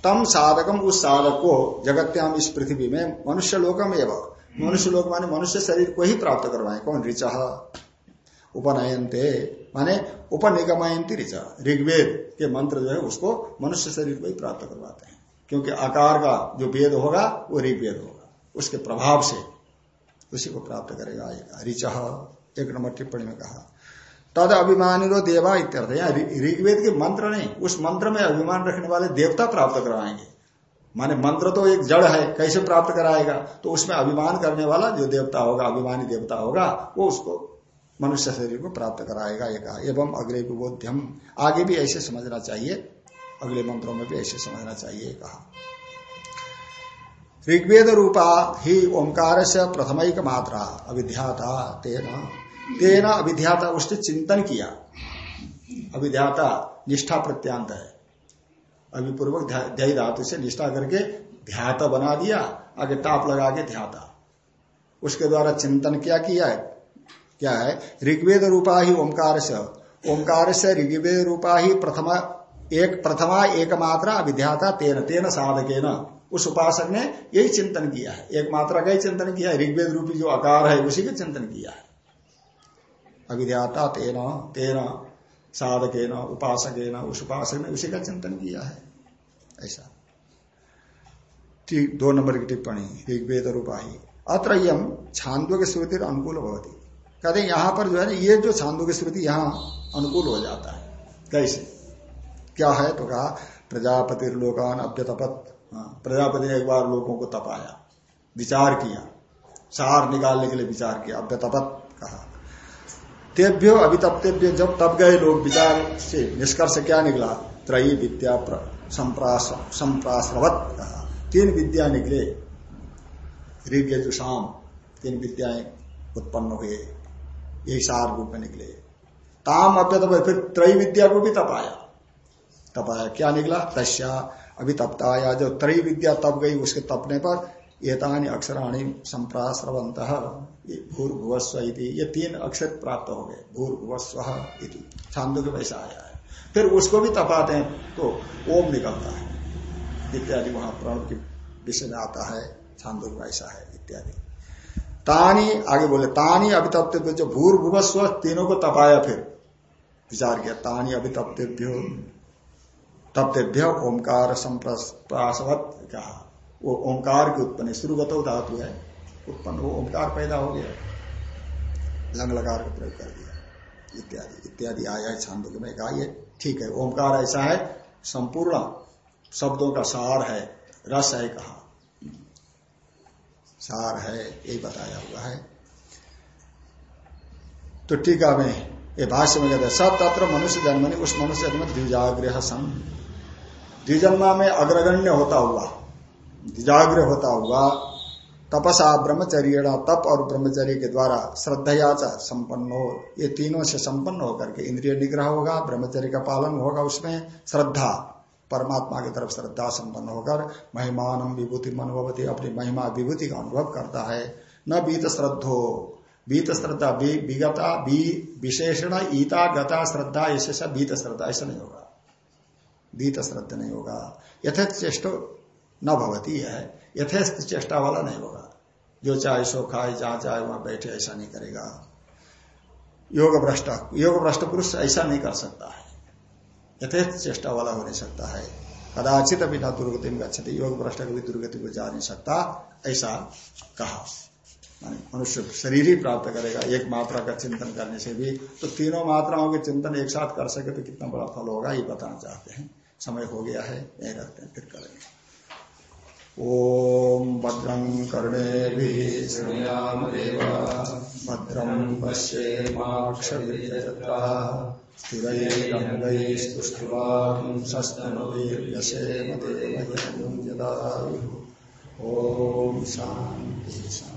तम साधकम उस साधक को जगत्याम इस पृथ्वी में मनुष्य लोकम एवं मनुष्य लोक माने मनुष्य शरीर को ही प्राप्त करवाए। कौन? ऋच। उपनयनते। माने उपनिगमयंती ऋग्वेद के मंत्र जो है, उसको मनुष्य शरीर को ही प्राप्त करवाते हैं। क्योंकि आकार का जो वेद होगा, वो ऋग्वेद होगा। उसके प्रभाव से उसी को प्राप्त करेगा ऋच, एक नंबर टिप्पणी में कहा। तद अभिमानी देवा इत्यर्थ। यहाँ ऋग्वेद के मंत्र नहीं, उस मंत्र में अभिमान रखने वाले देवता प्राप्त कराएँगे। माने मंत्र तो एक जड़ है, कैसे प्राप्त कराएगा? तो उसमें अभिमान करने वाला जो देवता होगा, अभिमानी देवता होगा, वो उसको मनुष्य शरीर को प्राप्त कराएगा, ये कहा। एवं अग्रे बोध्यम आगे भी ऐसे समझना चाहिए। अगले मंत्रों में भी ऐसे समझना चाहिए कहा। ऋग्वेद रूपा ही ओंकार से प्रथम मात्रा अविध्याता तेना। तेना अविध्याता, उसने चिंतन किया। अविध्याता निष्ठा प्रत्यांत है। अभिपूर्वक ध्याय धातु से निष्ठा करके ध्याता बना दिया, आगे ताप लगा के ध्याता। उसके द्वारा चिंतन क्या किया है? क्या है? ऋग्वेद रूपा ही ओंकार से। ओंकार से, ऋग्वेद रूपा ही प्रथमा, एक प्रथमा एक मात्रा अभिध्याता तेन तेन साधक उस उपासक ने यही चिंतन किया है। एक मात्रा का ही चिंतन किया है। ऋग्वेद रूपी जो आकार है, उसी का चिंतन किया है। अभिध्याता तेना तेना साधक उपासक न उस उपासक ने उसी का चिंतन किया है। ऐसा। ठीक, दो नंबर की टिप्पणी, ऋग्वेद रूपा ही। अत्र यम छांदो की श्रुति अनुकूल होती कहते यहाँ पर जो है ना ये जो छांदो की श्रुति यहाँ अनुकूल हो जाता है। कैसे? क्या है? तो कहा प्रजापति लोकान अभ्यतपत हाँ, प्रजापति ने एक बार लोगों को तपाया विचार किया सार निकालने के लिए विचार किया अभ्यतपत कहा। तेभ्यो अभितप्तेभ्य जब तब गए लोग विचार से निष्कर्ष क्या निकला? त्रयी विद्या संप्रासवत कहा। तीन विद्या निकले। ऋग्य जुषाम तीन विद्याएँ उत्पन्न हुए। यही सार रूप में निकले। ताम अभ्य तप फिर त्रय विद्या को भी तपाया। तपाया, क्या निकला? तस्या, अभी तपताया। जो त्रय विद्या तप गई, उसके तपने पर एतानी अक्षराणी संप्रास्रवंत भूर्भुवस्व ये तीन अक्षर प्राप्त हो गए, भूर्भुवस्व छांदो के वैसा आया है। फिर उसको भी तपाते हैं तो ओम निकलता है। इत्यादि वहाँ प्रणव के विषय में आता है, छांदो वैसा है, इत्यादि। तानी, आगे बोले, तानी अभितप्त जो भूर्भुवस्व, तीनों को तपाया फिर। विचार किया, तानी अभितप्तेभ्यो, तप्तेभ्य, ओंकार संप्रासवत कहा। वो ओंकार की उत्पन्न शुरुगत धातु है, उत्पन्न, वो ओंकार पैदा हो गया। लंग लकार का प्रयोग कर दिया। इत्यादि इत्यादि, आया है छांदो में कहा ये ठीक है, ओंकार ऐसा है, संपूर्ण, शब्दों का सार है, रस है, कहा। सार है यही बताया हुआ है। तो टीका में ये भाष्य में कहते सब तत्र मनुष्य जन्म ने उस मनुष्य जन्म द्विजाग्रह सन द्विजन्मा में अग्रगण्य होता हुआ, द्विजाग्रह होता हुआ, तपसा ब्रह्मचर्य तप और ब्रह्मचर्य के द्वारा श्रद्धया संपन्न हो ये तीनों से संपन्न होकर के इंद्रिय निग्रह होगा, ब्रह्मचर्य का पालन होगा उसमें, श्रद्धा। परमात्मा की तरफ़ श्रद्धा संपन्न होकर महिमान विभूति मनोभवती, अपनी महिमा विभूति का अनुभव करता है। न बीत श्रद्धो। बीत श्रद्धा विगता, बी, विशेषण, ईता, गता, श्रद्धा ऐसे सब बीत श्रद्धा, ऐसा नहीं होगा। बीत श्रद्धा नहीं होगा। यथेच चेष्ट न भवती है। यथेस्त चेष्टा वाला नहीं होगा। जो चाहे सो खाए, जहाँ चाहे वहाँ बैठे, ऐसा नहीं करेगा। योग भ्रष्ट योग भ्रष्ट पुरुष ऐसा नहीं कर सकता है। यथेस्त चेष्टा वाला हो नहीं सकता है। कदाचित अभी न दुर्गति में अच्छे योग भ्रष्ट कभी दुर्गति को जा नहीं सकता, ऐसा कहा। मनुष्य शरीर ही प्राप्त करेगा, एक मात्रा का चिंतन करने से भी तो तीनों मात्राओं के चिंतन एक साथ कर सके तो कितना बड़ा फल होगा, ये बताना चाहते हैं। समय हो गया है, यही रखते हैं, फिर करेंगे। ओम भद्रं कर्णे भद्रं पश्येमाक्षजत्रा स्थिरैरङ्गैस्तुष्टुवांसस्तनवीर्यसेमदेवयदा ॐ शान्ति शान्ति।